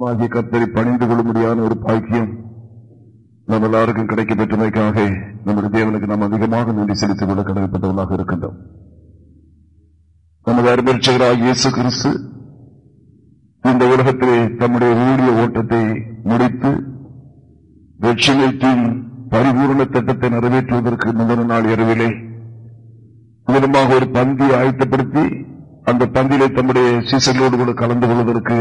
ஆகிய கத்தரை பணிந்து கொள்ளும்படியான ஒரு பாக்கியம் நம்ம எல்லாருக்கும் கிடைக்க பெற்றமைக்காக நம்முடைய தேவனுக்கு நாம் அதிகமாக நன்றி செலுத்திக் கொள்ள கடமைப்பட்டவர்களாக இருக்கின்றோம். நமது அருமரிச்சகராக இயேசு கிறிஸ்து இந்த உலகத்திலே தம்முடைய ஊழிய ஓட்டத்தை முடித்து லட்சுமியத்தின் பரிபூர்ண திட்டத்தை நிறைவேற்றுவதற்கு முதல் நாள் இரவிலே மூலமாக ஒரு பந்தியை ஆயத்தப்படுத்தி அந்த பந்தியிலே தம்முடைய சீசர்களோடு கூட கலந்து கொள்வதற்கு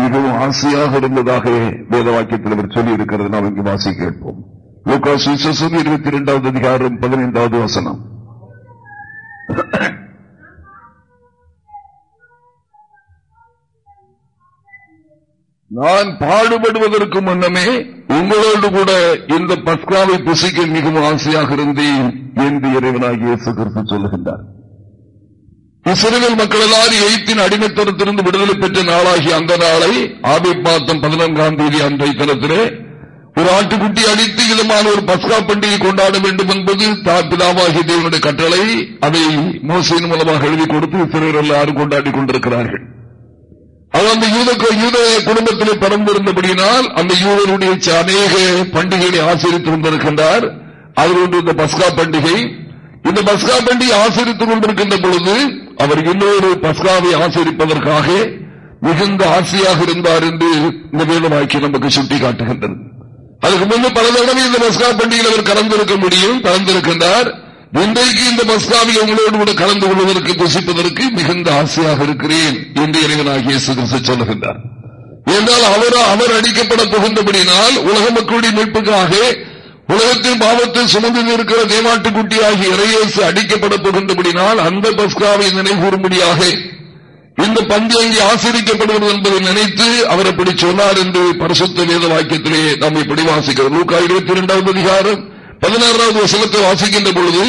மிகவும் ஆசையாக இருந்ததாக வேத வாக்கியத்தில் அவர் சொல்லி இருக்கிறது நாம் இங்கு வாசி கேட்போம். இருபத்தி இரண்டாவது அதிகாரம் பதினைந்தாவது வசனம். நான் பாடுபடுவதற்கு முன்னமே உங்களோடு கூட இந்த பஸ்காவை புசிக்க மிகவும் ஆசையாக இருந்தேன் என்று இறைவனாகிய இயேசு சொல்லுகின்றார். இஸ்ரேல் மக்கள் எல்லாரும் எய்த்தின் அடிமைத்தனத்திலிருந்து விடுதலை பெற்ற நாளாகி அந்த நாளை ஆபி மாதம் பதினான்காம் தேதி அன்றைய தினத்திலே ஒரு ஆட்டுக்குட்டி அடித்து இதமான ஒரு பஸ்கா பண்டிகை கொண்டாட வேண்டும் என்பது பிதாவாகிய தேவனுடைய கட்டளை. அதை மோசையின் மூலமாக எழுதி கொடுத்து இஸ்ரேல் எல்லாரும் கொண்டாடி கொண்டிருக்கிறார்கள். அது அந்த யூத யூத குடும்பத்திலே பறந்திருந்தபடியினால் அந்த யூதருடைய அநேக பண்டிகைகளை ஆசிரித்து வந்திருக்கின்றார் அதில் ஒன்று இந்த பஸ்கா பண்டிகை. இந்த பஸ்கா பண்டிகை ஆசிரித்துக் கொண்டிருக்கின்ற பொழுது அவர் இன்னொரு பஸ்காவை ஆசிரிப்பதற்காக மிகுந்த ஆசையாக இருந்தார் என்று இந்த வேத நமக்கு சுட்டிக்காட்டுகின்றது. அதுக்கு முன்பு பல தடவை இந்த பஸ்கா பண்டிகையில் அவர் கலந்திருக்க முடியும் கலந்திருக்கின்றார். இன்றைக்கு இந்த பஸ்காவில் உங்களோடு கூட கலந்து கொள்வதற்கு புசிப்பதற்கு மிகுந்த ஆசையாக இருக்கிறேன் என்று இறைவனாகிய சொல்லுகின்றார். என்றால் அவர் அவர் அடிக்கப்பட புகுந்தபடினால் உலக மக்களுடைய மீட்புக்காக உலகத்தின் பாவத்தை சுமந்து இருக்கிற தேவாட்டுக்குட்டி ஆகிய இறையேசு அடிக்கப்பட போகின்றபடினால் அந்த பஸ்காவை நினைவுறும்படியாக இந்த பந்தி அங்கே ஆசிரிக்கப்படுவது என்பதை நினைத்து அவர் அப்படி சொன்னார் என்று பரிசுத்த வேத வாக்கியத்திலே நாம் இப்படி வாசிக்கிறோம். நூக்கா இருபத்தி இரண்டாவது அதிகாரம் பதினாறாவது வசனத்தை வாசிக்கின்ற பொழுது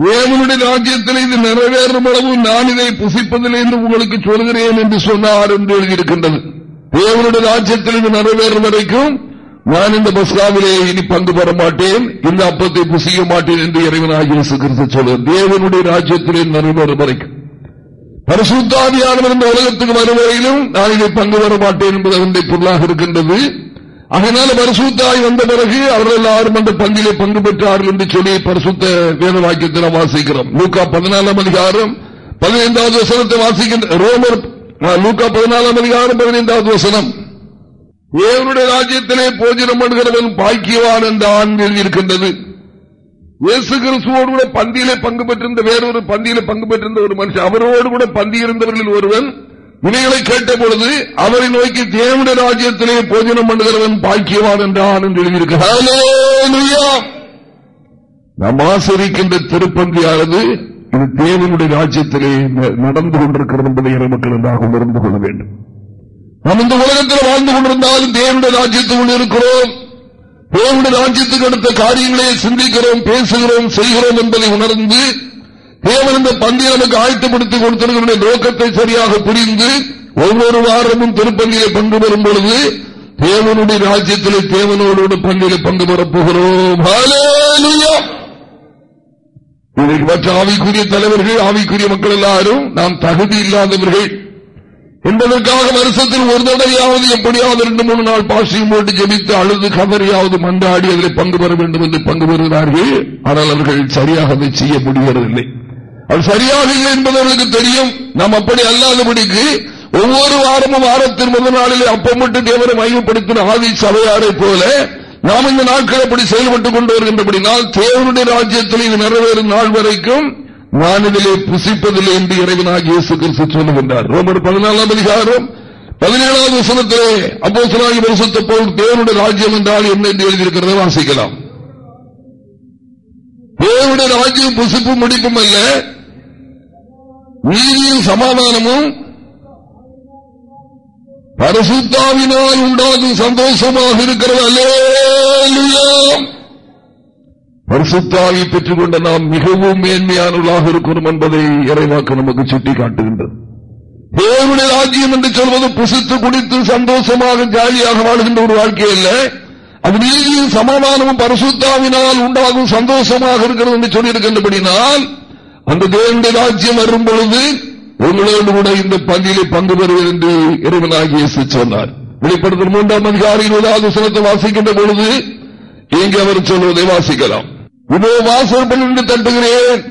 தேவனுடைய ராஜ்யத்தில் இது நிறைவேறும் அளவு நான் இதை புசிப்பதில்லை என்று உங்களுக்கு சொல்கிறேன் என்று சொன்னார் என்று எழுதியிருக்கின்றது. தேவனுடைய ராஜ்யத்தில் இது நிறைவேறும் வரைக்கும் நான் இந்த பஸ்காவிலே இனி பங்கு பெற மாட்டேன் இந்த அப்பத்தை புசிக்க மாட்டேன் என்று இறைவனாகிய சொல்ல தேவனுடைய ராஜ்யத்திலே நிறைவேறும் வரைக்கும். பரிசுத்தாதியானவர் இந்த உலகத்துக்கு வருவரையிலும் நான் இதை பங்கு பெற மாட்டேன் என்பது அவருடைய பொருளாக இருக்கின்றது. அதனால பரிசுத்தாய் வந்த பிறகு அவர்கள் எல்லாரும் அந்த பங்கிலே பங்கு பெற்றார்கள் என்று சொல்லி பரிசுத்த வேத வாக்கியத்தில் வாசிக்கிறோம். லூக்கா பதினாலாம் அதிகாரம் பதினைந்தாவது வசனத்தை வாசிக்கின்ற ரோமர் லூக்கா பதினாலாம் அதிகாரம் பதினைந்தாவது வசனம். தேவனுடைய ராஜ்யத்திலே போஜனம் பண்ணுகிறவன் பாக்கியவான் என்ற ஆண் எழுதியிருக்கின்றது இயேசு கிறிஸ்துவோடு கூட பந்தியிலே பங்கு பெற்றிருந்த வேறொரு பந்தியிலே பங்கு பெற்றிருந்த ஒரு மனுஷன் அவரோடு கூட பந்தி இருந்தவர்களில் ஒருவன் இவைகளை கேட்ட பொழுது அவரை நோக்கி தேவனுடைய ராஜ்யத்திலே போஜனம் பண்ணுகிறவன் பாக்கியவான் என்றான் என்று எழுதியிருக்கிறார். நாம் ஆசிரிக்கின்ற திருப்பந்தியானது இது தேவனுடைய ராஜ்யத்திலே நடந்து கொண்டிருக்கிறது என்பதை மக்கள் என்றாக உணர்ந்து கொள்ள வேண்டும். நாம் இந்த உலகத்தில் வாழ்ந்து கொண்டிருந்தாலும் தேவனுடைய ராஜ்யத்துக்குள் இருக்கிறோம். தேவனுடைய ராஜ்யத்துக்கு அடுத்த காரியங்களை சிந்திக்கிறோம் பேசுகிறோம் செய்கிறோம் என்பதை உணர்ந்து தேவன் இந்த பந்தை நமக்கு ஆயத்தப்படுத்திக் கொடுத்திருக்கிற நோக்கத்தை சரியாக புரிந்து ஒவ்வொரு வாரமும் திருப்பந்தியிலே பங்கு பெறும் பொழுது தேவனுடைய ராஜ்யத்திலே தேவனோடு பங்கிலே பங்கு பெறப் போகிறோம். இன்றைக்கு மற்ற ஆவிக்குரிய தலைவர்கள் ஆவிக்குரிய மக்கள் எல்லாரும் நாம் தகுதி இல்லாதவர்கள். என்பதற்காக வருஷத்தில் ஒரு தடவையாவது எப்படியாவது ரெண்டு மூணு நாள் பாசியம் போட்டு ஜெபித்து அழுது கதறையாவது மன்றாடி அதில் பங்கு பெற வேண்டும் என்று பங்கு பெறுகிறார்கள். ஆனால் அவர்கள் சரியாக அதை செய்ய முடிவதில்லை. அது சரியாக இல்லை என்பது அவர்களுக்கு தெரியும். நாம் அப்படி அல்லாதபடிக்கு ஒவ்வொரு வாரமும் வாரத்தின் முதல் நாளிலே அப்பமட்டு தேவரை மையப்படுத்தின ஆதி சபையாரை போல நாம் இந்த நாட்கள் அப்படி செயல்பட்டுக் கொண்டு வருகின்றபடினால் தேவனுடைய ராஜ்யத்தில் இது நிறைவேறும் நாள் வரைக்கும் நான் இதிலே புசிப்பதில்லை என்று இறைவனாக இயேசு கிறிஸ்து சொல்லுகின்றார். ரோமர் பதினாலாம் அதிகாரம் பதினேழாவது வசனத்திலே அப்போ சொல்லாகி வருஷத்தை போல் தேவனுடைய ராஜ்யம் என்றால் என்ன என்று எழுதியிருக்கிறத வாசிக்கலாம். தேவனுடைய ராஜ்யம் புசிப்பும் முடிப்பும் அல்ல. நீதியும் சமாதானமும் பரிசுத்தாவினால் உண்டாகும் சந்தோஷமாக இருக்கிறது. அல்ல பரிசுத்தாவை பெற்றுக் கொண்ட நாம் மிகவும் மேன்மையானவர்களாக இருக்கிறோம் என்பதை இறைவாக்கு நமக்கு சுட்டிக்காட்டுகின்றது. தேவனுடைய ராஜ்யம் என்று சொல்வது புசித்து குடித்து சந்தோஷமாக ஜாலியாக வாழ்கின்ற ஒரு வாழ்க்கை அல்ல. அக்னியில் சமாதானமும் பரிசுத்தாவினால் உண்டாகும் சந்தோஷமாக இருக்கிறது என்று சொல்லியிருக்கின்றபடினால் அந்த தேவனுடைய ராஜ்யம் வரும் பொழுது உங்களோடு கூட இந்த பங்கிலே பங்கு பெறுவது என்று இறைவனாகிய சொன்னார். வெளிப்படுத்தல் மூன்றாம் அதிகாரியில் இருபதாவது சிலத்தை வாசிக்கின்ற பொழுது இங்கு அவர் சொல்வதை வாசிக்கலாம். இதோ வாசல் பண்ணி தட்டுகிறேன்.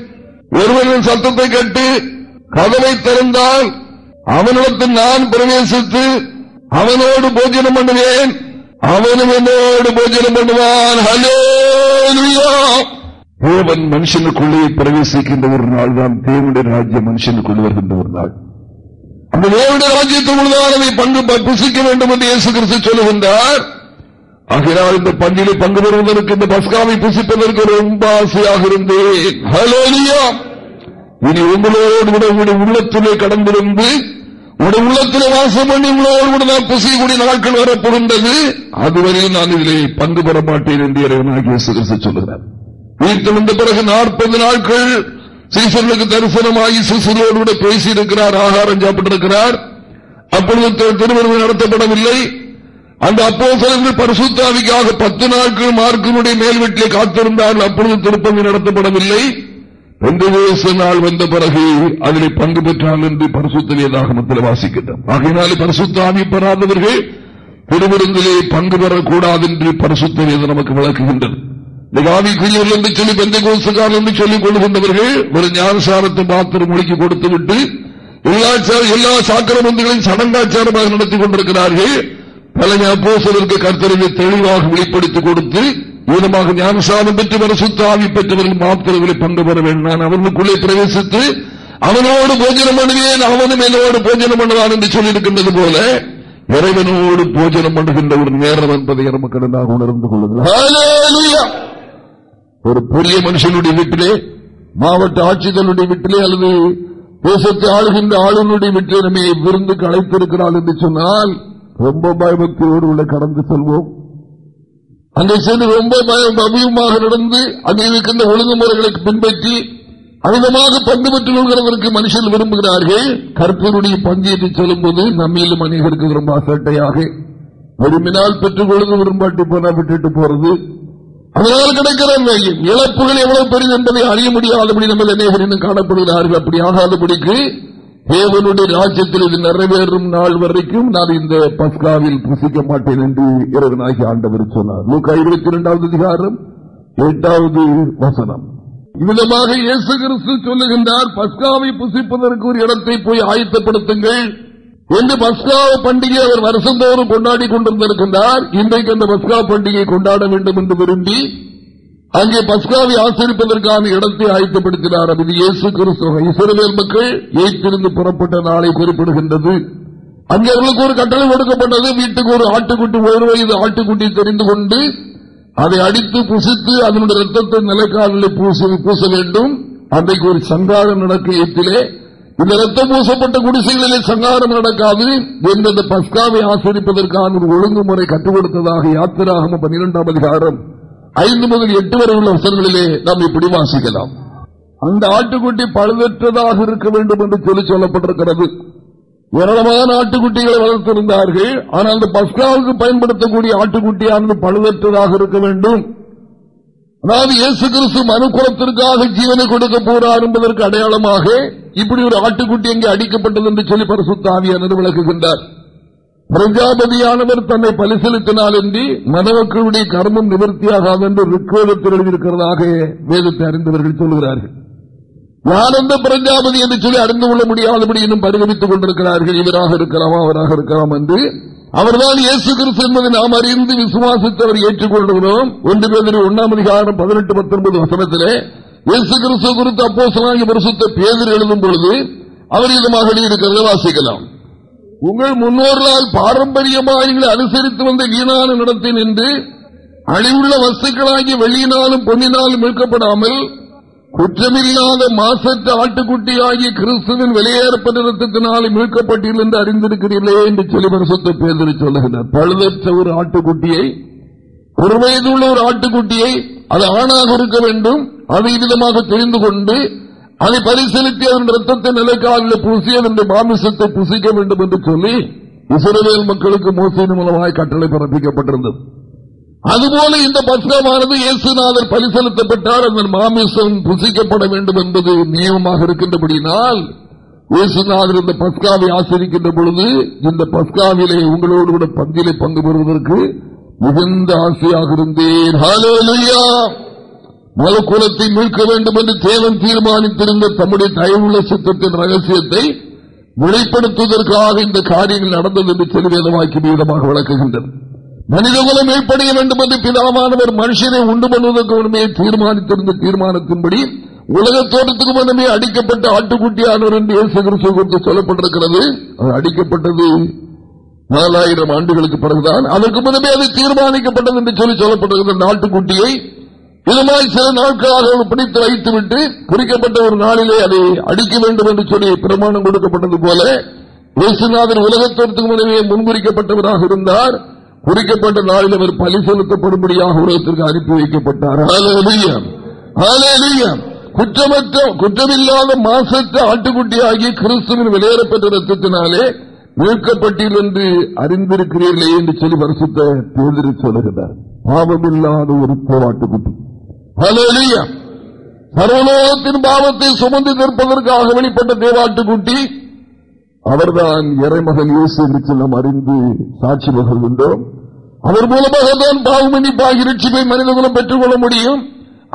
ஒருவரின் சத்தத்தை கட்டு கதவை திறந்தால் அவனிடத்தில் நான் பிரவேசித்து அவனோடு போஜனம் பண்ணுவேன். அவனும் என்னோடு போஜனம் பண்ணுவான். ஹலோ தேவன் மனுஷனுக்குள்ளே பிரவேசிக்கின்ற ஒரு நாள் தான் தேவனுடைய ராஜ்யம் மனுஷனுக்குள்ளே வருகின்ற ஒரு நாள். அந்த தேவனுடைய ராஜ்யத்தில் உள்ளதான் அதை பங்கு புசிக்க வேண்டும் என்று இயேசு கிறிஸ்து சொல்லுகின்றார். ஆகினால் இந்த பள்ளியிலே பங்கு பெறுவதற்கு இந்த பஸ்காவை புசிப்பதற்கு ரொம்ப ஆசையாக இருந்தேன். ஹலோலியா இனி உங்களோடு கூட உங்களுடைய உள்ளத்திலே கடந்திருந்து உங்களுடைய உள்ளத்தில் வாசம் பண்ணி உங்களோடு கூட நான் புசியக்கூடிய நாட்கள் வரப்போகின்றது. அதுவரையில் நான் இதிலே பங்கு பெற மாட்டேன் என்று இறைவனாகிய சொல்லுகிறார். வந்த பிறகு நாற்பது நாட்கள் சீசர்களுக்கு தரிசனமாகி சிசுரோடு கூட பேசியிருக்கிறார் ஆகாரம் சாப்பிட்டிருக்கிறார். அப்பொழுது திருமணம் நடத்தப்படவில்லை. அந்த அப்போ சிலர்கள் பரிசுத்தாவிக்காக பத்து நாட்கள் மார்க்கினுடைய மேல்வெட்டிலே காத்திருந்தார்கள். அப்பொழுது திருப்பதி நடத்தப்படவில்லை. நாள் வந்த பிறகு அதனை பங்கு பெற்றாங்க என்று பரிசுத்தலியதாக வேதாகமத்தில் வாசிக்கின்றோம். ஆகையினாலே பரிசுத்தாமி பெறாதவர்கள் திருவிருந்திலே பங்கு பெறக்கூடாது என்று பரிசுத்தலியது நமக்கு விளக்குகின்றது. ஆவிக்குரியவர்கள் என்று சொல்லி பெந்த என்று சொல்லிக் கொள்கின்றவர்கள் ஒரு ஞானசாரத்தை மாத்திரம் மொழிக்கு கொடுத்து விட்டு எல்லா சாக்கிரமந்தங்களையும் சடங்காச்சாரமாக நடத்தி கொண்டிருக்கிறார்கள். பல அப்போசலுக்கு கர்த்தரவை தெளிவாக வெளிப்படுத்திக் கொடுத்து ஊனமாக ஞானசாரம் பெற்று வர சுத்தாவி பெற்றவர்கள் மாத்திரங்களை பங்கு பெற வேண்டும். நான் அவர்களுக்குள்ளே பிரவேசித்து அவனோடு போஜனம் பண்ணுவேன் அவனும் என்னோடு போஜனம் பண்ணுவான் என்று சொல்லியிருக்கின்றது போல இறைவனோடு போஜனம் பண்ணுகின்ற ஒரு நேரம் என்பதை நமக்கு உணர்ந்து கொள்ளுங்கள். ஒரு பெரிய மனுஷனுடைய வீட்டிலே மாவட்ட ஆட்சிகளுடைய வீட்டிலே அல்லது தேசத்தை ஆளுகின்ற ஆளுநருடைய வீட்டிலே நம்மை விருந்துக்கு அழைத்திருக்கிறாள் என்று சொன்னால் ரொம்ப பயபக்தியோடு உள்ள கடந்து செல்வோம். அங்கே சென்று ரொம்ப அபியமாக நடந்து அங்கே இருக்கின்ற ஒழுங்குமுறைகளை பின்பற்றி அதிகமாக பங்கு பெற்றுக் கொள்கிறதற்கு மனுஷன் விரும்புகிறார்கள். கற்பூருடைய பங்கேற்று செல்லும் போது நம்மிலும் அநேகருக்கு ரொம்ப அசட்டையாக விரும்பினால் பெற்றுக் கொள்வது விரும்பாட்டி போனா விட்டுட்டு போறது. அதனால் கிடைக்கிற இழப்புகள் எவ்வளவு பெரியது என்பதை அறிய முடியாதபடி நம்ம அநேகரின் காணப்படுகிறார்கள். அப்படி ஆகாதபடிக்கு தேவனுடைய ராஜ்யத்தில் இது நிறைவேறும் நாள் வரைக்கும் நான் இந்த பஸ்காவில் புசிக்க மாட்டேன் என்று இறைவனாகி ஆண்டவர் சொன்னார். நூக்கா இருபத்தி இரண்டாவது அதிகாரம் எட்டாவது வசனம். இவ்விதமாக இயேசு கிறிஸ்து சொல்லுகின்றார் பஸ்காவை புசிப்பதற்கு ஒரு இடத்தை போய் ஆயத்தப்படுத்துங்கள் என்று பஸ்கா பண்டிகை அவர் வருஷந்தோறும் கொண்டாடி கொண்டிருந்திருக்கின்றார். இன்றைக்கு அந்த பஸ்கா பண்டிகை கொண்டாட வேண்டும் என்று விரும்பி அங்கே பஸ்காவை ஆசிரிப்பதற்கான இடத்தை ஆயத்தப்படுத்தினார் அது இயேசு கிறிஸ்துவ இஸ்ரேல் மக்கள் ஏற்றிருந்து புறப்பட்ட நாளை குறிப்பிடுகின்றது. அங்கே அவர்களுக்கு ஒரு கட்டளை கொடுக்கப்பட்டது. வீட்டுக்கு ஒரு ஆட்டுக்குட்டி ஒரு வயது ஆட்டுக்குட்டி தெரிந்து கொண்டு அதை அடித்து புசித்து அதனுடைய ரத்தத்தை நிலைக்காலில் பூச வேண்டும். அன்றைக்கு ஒரு சங்காரம் நடக்க ஏற்றிலே இந்த ரத்தம் பூசப்பட்ட குடிசைகளிலே சங்காரம் நடக்காது என்ற பஸ்காவை ஆசிரிப்பதற்கான ஒரு ஒழுங்குமுறை கற்றுக் கொடுத்ததாக யாத்திராக பன்னிரெண்டாம் அதிகாரம். ஐந்து முதல் எட்டு வரை உள்ள வசனங்களிலே நாம் இப்படி வாசிக்கலாம். அந்த ஆட்டுக்குட்டி பழுதற்றதாக இருக்க வேண்டும் என்று சொல்லி சொல்லப்பட்டிருக்கிறது. ஏராளமான ஆட்டுக்குட்டிகளை வளர்த்திருந்தார்கள். ஆனால் அந்த பஸ்காவுக்கு பயன்படுத்தக்கூடிய ஆட்டுக்குட்டியானது பழுதற்றதாக இருக்க வேண்டும். அதாவது இயேசு கிறிஸ்து மனுக்குலத்திற்காக ஜீவனை கொடுக்க போறார் என்பதற்கு அடையாளமாக இப்படி ஒரு ஆட்டுக்குட்டி எங்கே அடிக்கப்பட்டது என்று சொல்லி பரிசுத்தாவியானது விளக்குகின்றார். பிரஜாபதியானவர் தன்னை பரிசீலித்தினால் என்று மனவக்களுடைய கர்மம் நிவர்த்தியாகாது என்று ரிக்வேதத்தில் எழுதியிருக்கிறதாக வேதத்தை அறிந்தவர்கள் சொல்கிறார்கள் யார் எந்த பிரஜாபதி என்று சொல்லி அறிந்து கொள்ள முடியாதபடி இன்னும் பரிகமித்துக் கொண்டிருக்கிறார்கள்? இவராக இருக்கலாமா அவராக இருக்கலாம் என்று. அவர்தான் இயேசு கிறிஸ்து என்பதை நாம் அறிந்து விசுவாசித்தவர் ஏற்றுக்கொள்கிறோம். ஒன்று பேர் ஒன்னாம் அதிகாரம் பதினெட்டு பத்தொன்பது வசனத்திலே இயேசு கிறிஸ்து குறித்து அப்போ சொல்லாங்க பரிசுத்த பேதர் எழுதும் பொழுது அவர் இதமாக எழுதியிருக்கிறத வாசிக்கலாம். உங்கள் முன்னோர்களால் பாரம்பரியமாக அனுசரித்து வந்த வீணான நடத்தின் என்று அழிவுள்ள வசுக்களாகி வெளியினாலும் பொன்னினாலும் மீட்கப்படாமல் குற்றமில்லாத மாசற்ற ஆட்டுக்குட்டி ஆகிய கிறிஸ்துவின் வெளியேறப்பட்ட நிறுத்தத்தினால் மீட்கப்பட்டீர்கள் என்று அறிந்திருக்கிறீர்களே என்று செலிபர் சொத்து பேதறி சொல்லுகிறார். பழுதற்ற ஒரு ஆட்டுக்குட்டியை ஒரு வயதுள்ள ஒரு ஆட்டுக்குட்டியை அது ஆணாக இருக்க வேண்டும். அதை விதமாக தெரிந்து கொண்டு அதை பரிசீலித்து அதன் ரத்தத்தை நிலைக்காலில் பூசி அதனுடைய மாமிசத்தை புசிக்க வேண்டும் என்று சொல்லி இசுரவேல் மக்களுக்கு மோசடி மூலமாக கட்டளை பிறப்பிக்கப்பட்டிருந்தது. அதுபோல இந்த பஸ்கமானது இயேசுநாதர் பலி செலுத்தப்பட்டால் அந்த மாமிசம் புசிக்கப்பட வேண்டும் என்பது நியமமாக இருக்கின்றபடினால் இயேசுநாதர் இந்த பஸ்காவை ஆசிரிக்கின்ற பொழுது இந்த பஸ்காவிலே உங்களோடு கூட பந்திலே பங்கு பெறுவதற்கு மிகுந்த ஆசையாக இருந்தேன். மலக்குலத்தை மீட்க வேண்டும் என்று தேவன் தீர்மானித்திருந்த தம்முடைய தயவுள்ள சித்தத்தின் ரகசியத்தை வெளிப்படுத்துவதற்காக இந்த காரியங்கள் நடந்தது என்று தெளிவேதமாக்கி மீதமாக விளக்குகின்றன மனிதகுலம் ஏற்படைய வேண்டும் என்று பிதாவானவர் மனுஷனை உண்டு பண்ணுவதற்கு உண்மையை தீர்மானித்திருந்த தீர்மானத்தின்படி உலக தோட்டத்துக்கு முன்னமே அடிக்கப்பட்ட ஆட்டுக்குட்டியானவர் என்று குறித்து சொல்லப்பட்டிருக்கிறது. அது அடிக்கப்பட்டது நாலாயிரம் ஆண்டுகளுக்கு பிறகுதான். அதற்கு முன்னமே அது தீர்மானிக்கப்பட்டது என்று சொல்லி சொல்லப்பட்டிருக்கிறது ஆட்டுக்குட்டியை இதுமாய் சில நாட்களாக பிடித்து வைத்துவிட்டு குறிக்கப்பட்ட ஒரு நாளிலே அதை அடிக்க வேண்டும் என்று சொல்லி பிரமாணம் கொடுக்கப்பட்டது போல இயேசுநாதர் உலகத்திற்கு முன்னமே முன்குறிக்கப்பட்டவராக இருந்தார். குறிக்கப்பட்ட நாளில் அவர் பலி செலுத்தப்படும்படியாக உலகத்திற்கு அனுப்பி வைக்கப்பட்டார். குற்றமற்ற குற்றமில்லாத மாசற்ற ஆட்டுக்குட்டியாகி கிறிஸ்துவின் வெளியேறப்பட்ட ரத்தத்தினாலே மீட்கப்பட்டீர்கள் என்று அறிந்திருக்கிறீர்களே என்று சொல்லி வருஷத்தை தேர்ந்தெடுத்து சொல்லுகிறார். பாவமில்லாத ஒரு போராட்டுக்குட்டி சர்வலோகத்தின் பாவத்தை சுமந்து நிற்பதற்காக வெளிப்பட்ட தேவாட்டுக்குட்டி அவர்தான் இறைமகன் இயேசு என்று நாம் அறிந்து சாட்சி பகர்கின்றோம். அவர் மூலமாக தான் பாவமன்னிப்பாகி ரட்சிப்பை மனிதகுலம் பெற்றுக் கொள்ள முடியும்.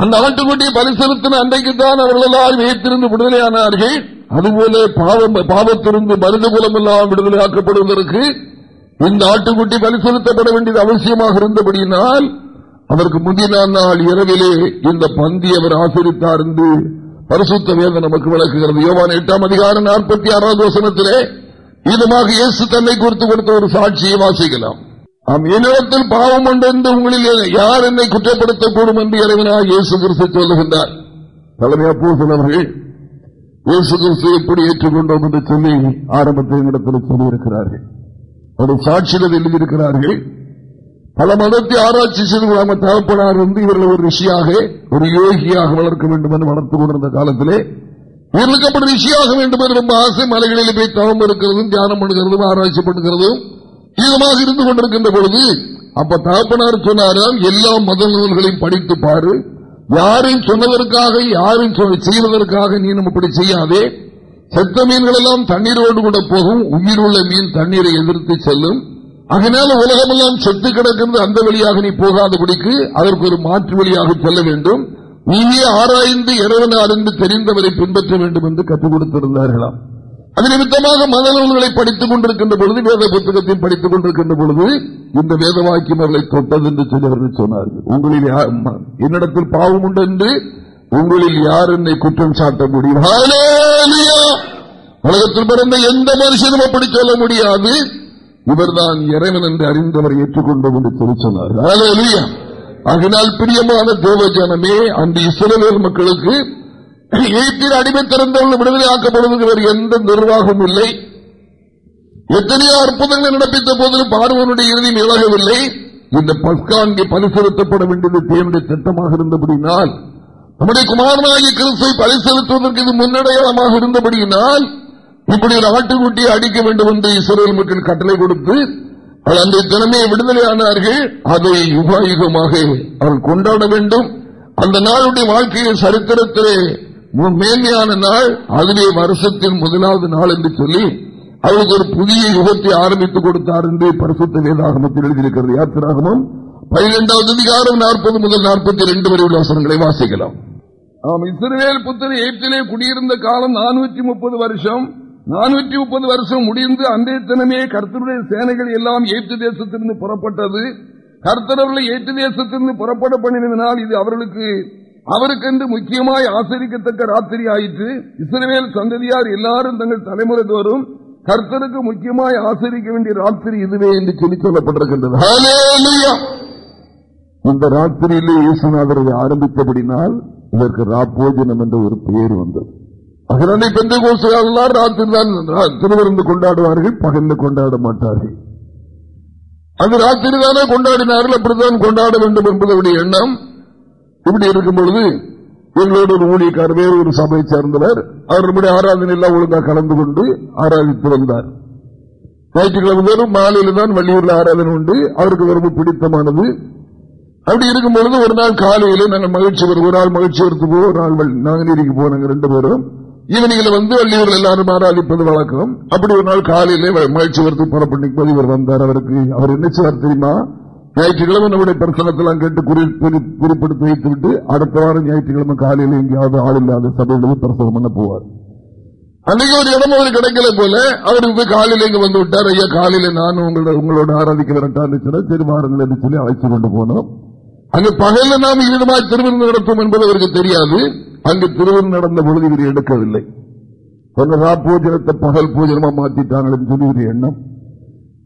அந்த ஆட்டுக்குட்டியை பரிசீலித்தின அன்றைக்குத்தான் அவர்களால் வைத்திருந்து விடுதலையானார்கள். அதுபோல பாவத்திலிருந்து மனித குலம் எல்லாம் விடுதலையாக்கப்படுவதற்கு இந்த ஆட்டுக்குட்டி பரிசலுத்தப்பட வேண்டியது அவசியமாக இருந்தபடியினால் அதற்கு முந்தின நாள் இரவிலே இந்த பந்தி அவர் ஆசிரித்தார் என்று பரிசுத்த வேதம் நமக்கு விளக்குகிறது. யோவான் எட்டாம் அதிகாரம் நாற்பத்தி ஆறாவது வசனத்திலே இதுமாக இயேசு தன்னை குறித்து கொடுத்த ஒரு சாட்சியை வாசிக்கலாம். என்னிடத்தில் பாவம் உண்டு என்று உங்களில் யார் என்னை குற்றப்படுத்தக்கூடும் என்று இறைவனாக இயேசு கிறிஸ்து சொல்லுகின்றார். தலைமையா பூசலவர்கள் இயேசு கிறிஸ்து எப்படி ஏற்றுக்கொண்டோம் என்று சொல்லி ஆரம்பத்தில் இடத்தில் சொல்லியிருக்கிறார்கள். ஒரு சாட்சியில் எழுதியிருக்கிறார்கள். பல மதத்தை ஆராய்ச்சி செய்து தகப்பனார் வந்து இவர்கள் ஒரு ரிஷியாக ஒரு யோகியாக வளர்க்க வேண்டும் என்று வளர்த்து கொண்டிருந்த காலத்திலே இவர்களுக்கு அப்படி ரிஷியாக வேண்டும் என்று ரொம்ப ஆசை மலைகளில் போய் தவம் இருக்கிறதும் தியானம் பண்ணுகிறதும் ஆராய்ச்சி பண்ணுகிறதும் தீவிரமாக இருந்து கொண்டிருக்கின்ற பொழுது அப்ப தகப்பனார் சொன்னாராம் எல்லா மத நூல்களையும் படித்து பாரு யாரையும் சொன்னதற்காக யாரும் செய்வதற்காக நீ நம்ம இப்படி செய்யாதே செத்த மீன்கள் எல்லாம் தண்ணீரோடு கூட போகும் உயிர் உள்ள மீன் தண்ணீரை எதிர்த்து செல்லும் அதனால உலகமெல்லாம் செத்து கிடக்கின்ற அந்த வழியாக நீ போகாதபடிக்கு அதற்கு ஒரு மாற்று வழியாக செல்ல வேண்டும். நீயே ஆராய்ந்து இறைவனார் என்று தெரிந்தவரை பின்பற்ற வேண்டும் என்று கற்றுக் கொடுத்திருந்தார்களாம். அது நிமித்தமாக மதநூல்களை படித்துக் கொண்டிருக்கின்ற பொழுது வேத புத்தகத்தையும் படித்துக் கொண்டிருக்கின்ற பொழுது இந்த வேத வாக்கியமர்களை தொட்டது என்று சொல்லி சொன்னார்கள். உங்களில் என்னிடத்தில் பாவம் உண்டு என்று உங்களில் யார் என்னை குற்றம் சாட்ட முடியும்? உலகத்தில் பிறந்த எந்த மனுஷனும் அப்படி சொல்ல முடியாது. இவர்தான் இறைவன் என்று அறிந்தவர் ஏற்றுக்கொண்டோம் என்று சொல்லி சொன்னார் அதனால் பிரியமான தேவஜனமே அந்த இஸ்ரேல் மக்களுக்கு ஏற்றில் அடிமை திறந்தவர்கள் விடுதலை ஆக்கப்படுவதற்கு எந்த நிர்வாகமும் இல்லை. எத்தனையோ அற்புதங்கள் நடப்பித்த போது பார்வனுடைய இறுதி நிலகவில்லை இந்த பஸ்காங்கி பரிசெலுத்தப்பட வேண்டியது தேவனுடைய திட்டமாக இருந்தபடினால் நம்முடைய குமாரனாகிய கிறிஸ்துவை பரிசெலுத்துவதற்கு இது முன்னடையாளமாக இருந்தபடியினால் இப்படி ஒரு ஆட்டுக்குட்டியை அடிக்க வேண்டும் என்று இஸ்ரேல் மக்கள் கட்டளை கொடுத்து அந்த தினமே விடுதலையானார்கள் அதை யுகாயுகமாக அவர்கள் கொண்டாட வேண்டும். அந்த நாளுடைய வாழ்க்கையை சரித்திரத்திலே மேன்மையான நாள் அதிலே வருஷத்தின் முதலாவது நாள் என்று சொல்லி அவருக்கு ஒரு புதிய யுகத்தை ஆரம்பித்துக் கொடுத்தார் என்று பரிசுத்த வேதாகமத்தில் எழுதியிருக்கிறது. யாத்திராகமம் பதினெண்டாவது அதிகாரம் நாற்பது முதல் நாற்பத்தி ரெண்டு வரை உள்ள வசனங்களை வாசிக்கலாம். இஸ்ரேல் புத்தர் ஏற்றிலே குடியிருந்த காலம் நானூற்றி முப்பது வருஷம். நானூற்றி முப்பது வருஷம் முடிந்து அன்றைய தினமே கர்த்தருடைய சேனைகள் எல்லாம் ஏற்று தேசத்திலிருந்து புறப்பட்டது. கர்த்தரவர்களை ஏற்று தேசத்திலிருந்து புறப்பட பண்ணினதனால் இது அவர்களுக்கு அவருக்கென்று முக்கியமாய் ஆசரிக்கத்தக்க ராத்திரி ஆயிற்று இஸ்ரேல் சந்ததியார் எல்லாரும் தங்கள் தலைமுறை தோறும் கர்த்தருக்கு முக்கியமாய் ஆசரிக்க வேண்டிய ராத்திரி இதுவே என்று சொல்லி சொல்லப்பட்டிருக்கின்றது. இந்த ராத்திரியிலே இயேசுநாதரை ஆரம்பித்தபடினால் இதற்கு ராப்போஜனம் என்ற ஒரு பெயர் வந்தது. அதனாலே பெந்த கோசுகாரெல்லாம் ராத்திரி தான் திருவிருந்து கொண்டாடுவார்கள் பகந்து கொண்டாட மாட்டார்கள். அது ராத்திரி தானே கொண்டாடினார்கள் அப்படித்தான் கொண்டாட வேண்டும் என்பதனுடைய எண்ணம். இப்படி இருக்கும் பொழுது எங்களோட ஒரு ஊழியக்கார் வேறு ஒரு சபையை சேர்ந்தவர் அவருடைய ஆராதனை எல்லாம் ஒழுங்காக கலந்து கொண்டு ஆராதித்து வந்தார் ஞாயிற்றுக்கிழமை மாலையில் தான் வள்ளியூர்ல ஆராதனை உண்டு அவருக்கு ரொம்ப பிடித்தமானது. அப்படி இருக்கும் பொழுது ஒரு நாள் காலையில நாங்கள் மகிழ்ச்சி ஒரு நாள் மகிழ்ச்சி எடுத்து போ ஒரு நாள் நாங்குநேரிக்கு போனாங்க ரெண்டு பேரும். ஈவினிங்ல வந்து வள்ளியூர் எல்லாரும் ஆராதிப்பது வழக்கம். அப்படி ஒரு நாள் காலையில மகிழ்ச்சி வரத்து புறப்பட்டு இவர் வந்தார் அவருக்கு. அவர் என்ன செய்வார் தெரியுமா? ஞாயிற்றுக்கிழமை நம்முடைய பிரசனத்தெல்லாம் கேட்டு குறிப்பிடுத்து வைத்து விட்டு அடுத்த வாரம் ஞாயிற்றுக்கிழமை காலையில் எங்கேயாவது ஆள் இல்லாத சபையில் பிரசனம் பண்ண போவார். அன்னைக்கு ஒரு இடம் அவர் கிடைக்கல போல அவர் போய் காலையில இங்க வந்து விட்டார். ஐயா காலையில நானும் உங்களோட உங்களோட ஆராதிக்க வரட்டான்னு சொன்னா சரி வாருங்கள் என்று சொல்லி அழைச்சு கொண்டு போனோம். அங்கு பகல நாம் ஈடுமாய் திருவிருந்து நடத்தும் என்பது அவருக்கு தெரியாது. அங்கு திருவிருந்து நடந்த பொழுது இவர் எடுக்கவில்லை. பூஜனத்தை பகல் பூஜனமா மாத்திட்டாங்கன்னு சொல்லி நான் எண்ணம்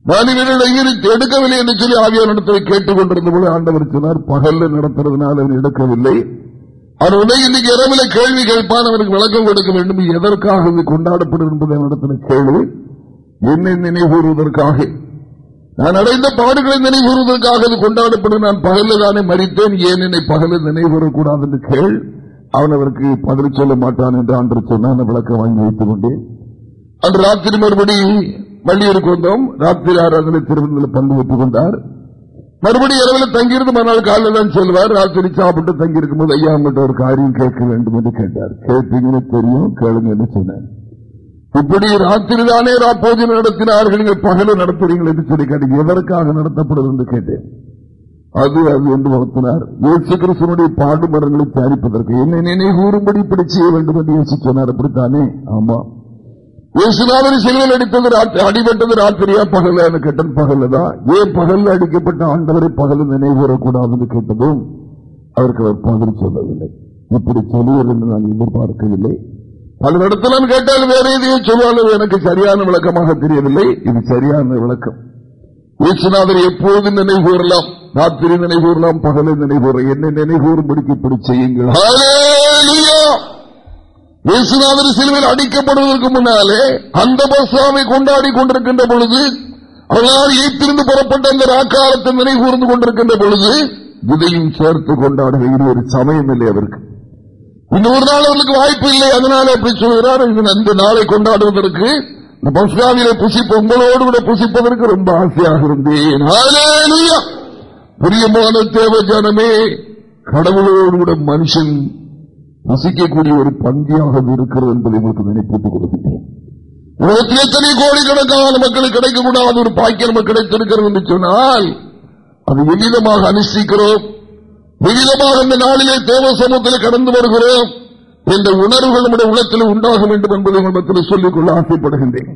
எடுக்கவில்லை என்று சொல்லி ஆவியார் நடத்தவை கேட்டுக் கொண்டிருந்த போது ஆண்டவர் சொன்னார் பகல்ல நடத்துறதுனால அவர் எடுக்கவில்லை. அவர் உடனே இன்னைக்கு இரவுல கேள்வி கேட்பான் அவருக்கு விளக்கம் கொடுக்க வேண்டும். எதற்காக இது கொண்டாடப்படும் என்பதை நடத்தின கேள்வி. என்னை நினைவுறுவதற்காக. நான் அடைந்த பாடுகளை நினைவுறுவதற்காக அது கொண்டாடப்படும். நான் பகல தானே மறித்தேன் ஏன் என்னை பகல நினைவுறக்கூடாது என்று கேள். அவன் அவருக்கு பதில் சொல்ல மாட்டான் என்று அன்று சொன்ன விளக்கம் வாங்கி வைத்துக் கொண்டேன். அன்று ராத்திரி மறுபடி வள்ளியூருக்கு வந்தோம். ராத்திரி ஆராதனை திருவிழந்தில் பங்கு பெற்றுக் கொண்டார். மறுபடியும் இரவில் தங்கியிருந்து மறுநாள் காலையில் தான் சொல்வார். ராத்திரி சாப்பிட்டு தங்கியிருக்கும் போது ஐயா உங்கள்கிட்ட ஒரு காரியம் கேட்க வேண்டும் என்று கேட்டார். கேட்டீங்கன்னு தெரியும் கேளுங்க சொன்னேன். இப்படி ராத்திரி தானே ராப்போஜி நடத்தினார்கள் நீங்கள் பகல நடத்துறீர்கள் என்று சொல்லி கேட்டீங்க. எதற்காக நடத்தப்படுது என்று கேட்டேன். அது அது என்று வகுத்தினார். இயேசு கிறிஸ்தனுடைய பாடுமரங்களை தயாரிப்பதற்கு. என்ன நினைவுறும்படி இப்படி செய்ய வேண்டும் என்று யோசிச்சனார் அப்படித்தானே? ஆமா. இயேசுநாதன் சிலுவையில் அடித்தது அடிபட்டது ராத்திரியா? பகல கேட்டன். பகல்லதான் ஏன் பகல்ல அடிக்கப்பட்ட ஆண்டவரை பகல நினைவுறக்கூடாது என்று கேட்டதும் அவருக்கு அவர் பதில் சொல்லவில்லை. இப்படி சொல்லுவது என்று நான் எதிர்பார்க்கவில்லை. பல இடத்துல கேட்டால் வேற எதையும் சொல்லுவாங்க. எனக்கு சரியான விளக்கமாக தெரியவில்லை. இது சரியான விளக்கம். இயேசுநாதர் எப்போது நினைவு கூறலாம் ராத்திரி நினைவு கூறலாம் பகலை நினைவு என்ன நினைவு கூறும்படிக்கு இப்படி செய்யுங்கள். இயேசுநாதர் சிலுவையில் அடிக்கப்படுவதற்கு முன்னாலே அந்த பஸ்வாமை கொண்டாடி கொண்டிருக்கின்ற பொழுது அவர்களால் ஈத்திருந்து புறப்பட்ட அந்த ராக்காலத்தை நினைவு கூர்ந்து கொண்டிருக்கின்ற பொழுது இதையும் சேர்த்து கொண்டாடுகிற ஒரு சமயம் இல்லை அவருக்கு. இன்னொரு நாள் அவர்களுக்கு வாய்ப்பு இல்லை. அதனால எப்படி சொல்கிறார். அந்த நாளை கொண்டாடுவதற்கு பஸ்காவிலே புசிப்பு உங்களோடு கூட புசிப்பதற்கு ரொம்ப ஆசையாக இருந்தேன். பிரியமான தேவ ஜனமே கடவுளோடு கூட மனுஷன் புசிக்கக்கூடிய ஒரு பந்தியாக இருக்கிறது என்பதை உங்களுக்கு நினைப்பூட்டுக் கொடுக்கிறேன் உலகத்தில் எத்தனை கோடிக்கணக்கான மக்களுக்கு கிடைக்கக்கூடாத ஒரு பாக்கியம் நமக்கு கிடைத்திருக்கிறது என்று சொன்னால் அது எளிதமாக அனுஷ்டிக்கிறோம்? விகிதமாக இந்த நாளிலே தேவ சமூகத்தில் கடந்து வருகிறோம். என்ற உணர்வுகள் நம்முடைய உலகத்தில் உண்டாக வேண்டும் என்பதை உங்களிடத்தில் சொல்லிக்கொள்ள ஆசைப்படுகின்றேன்.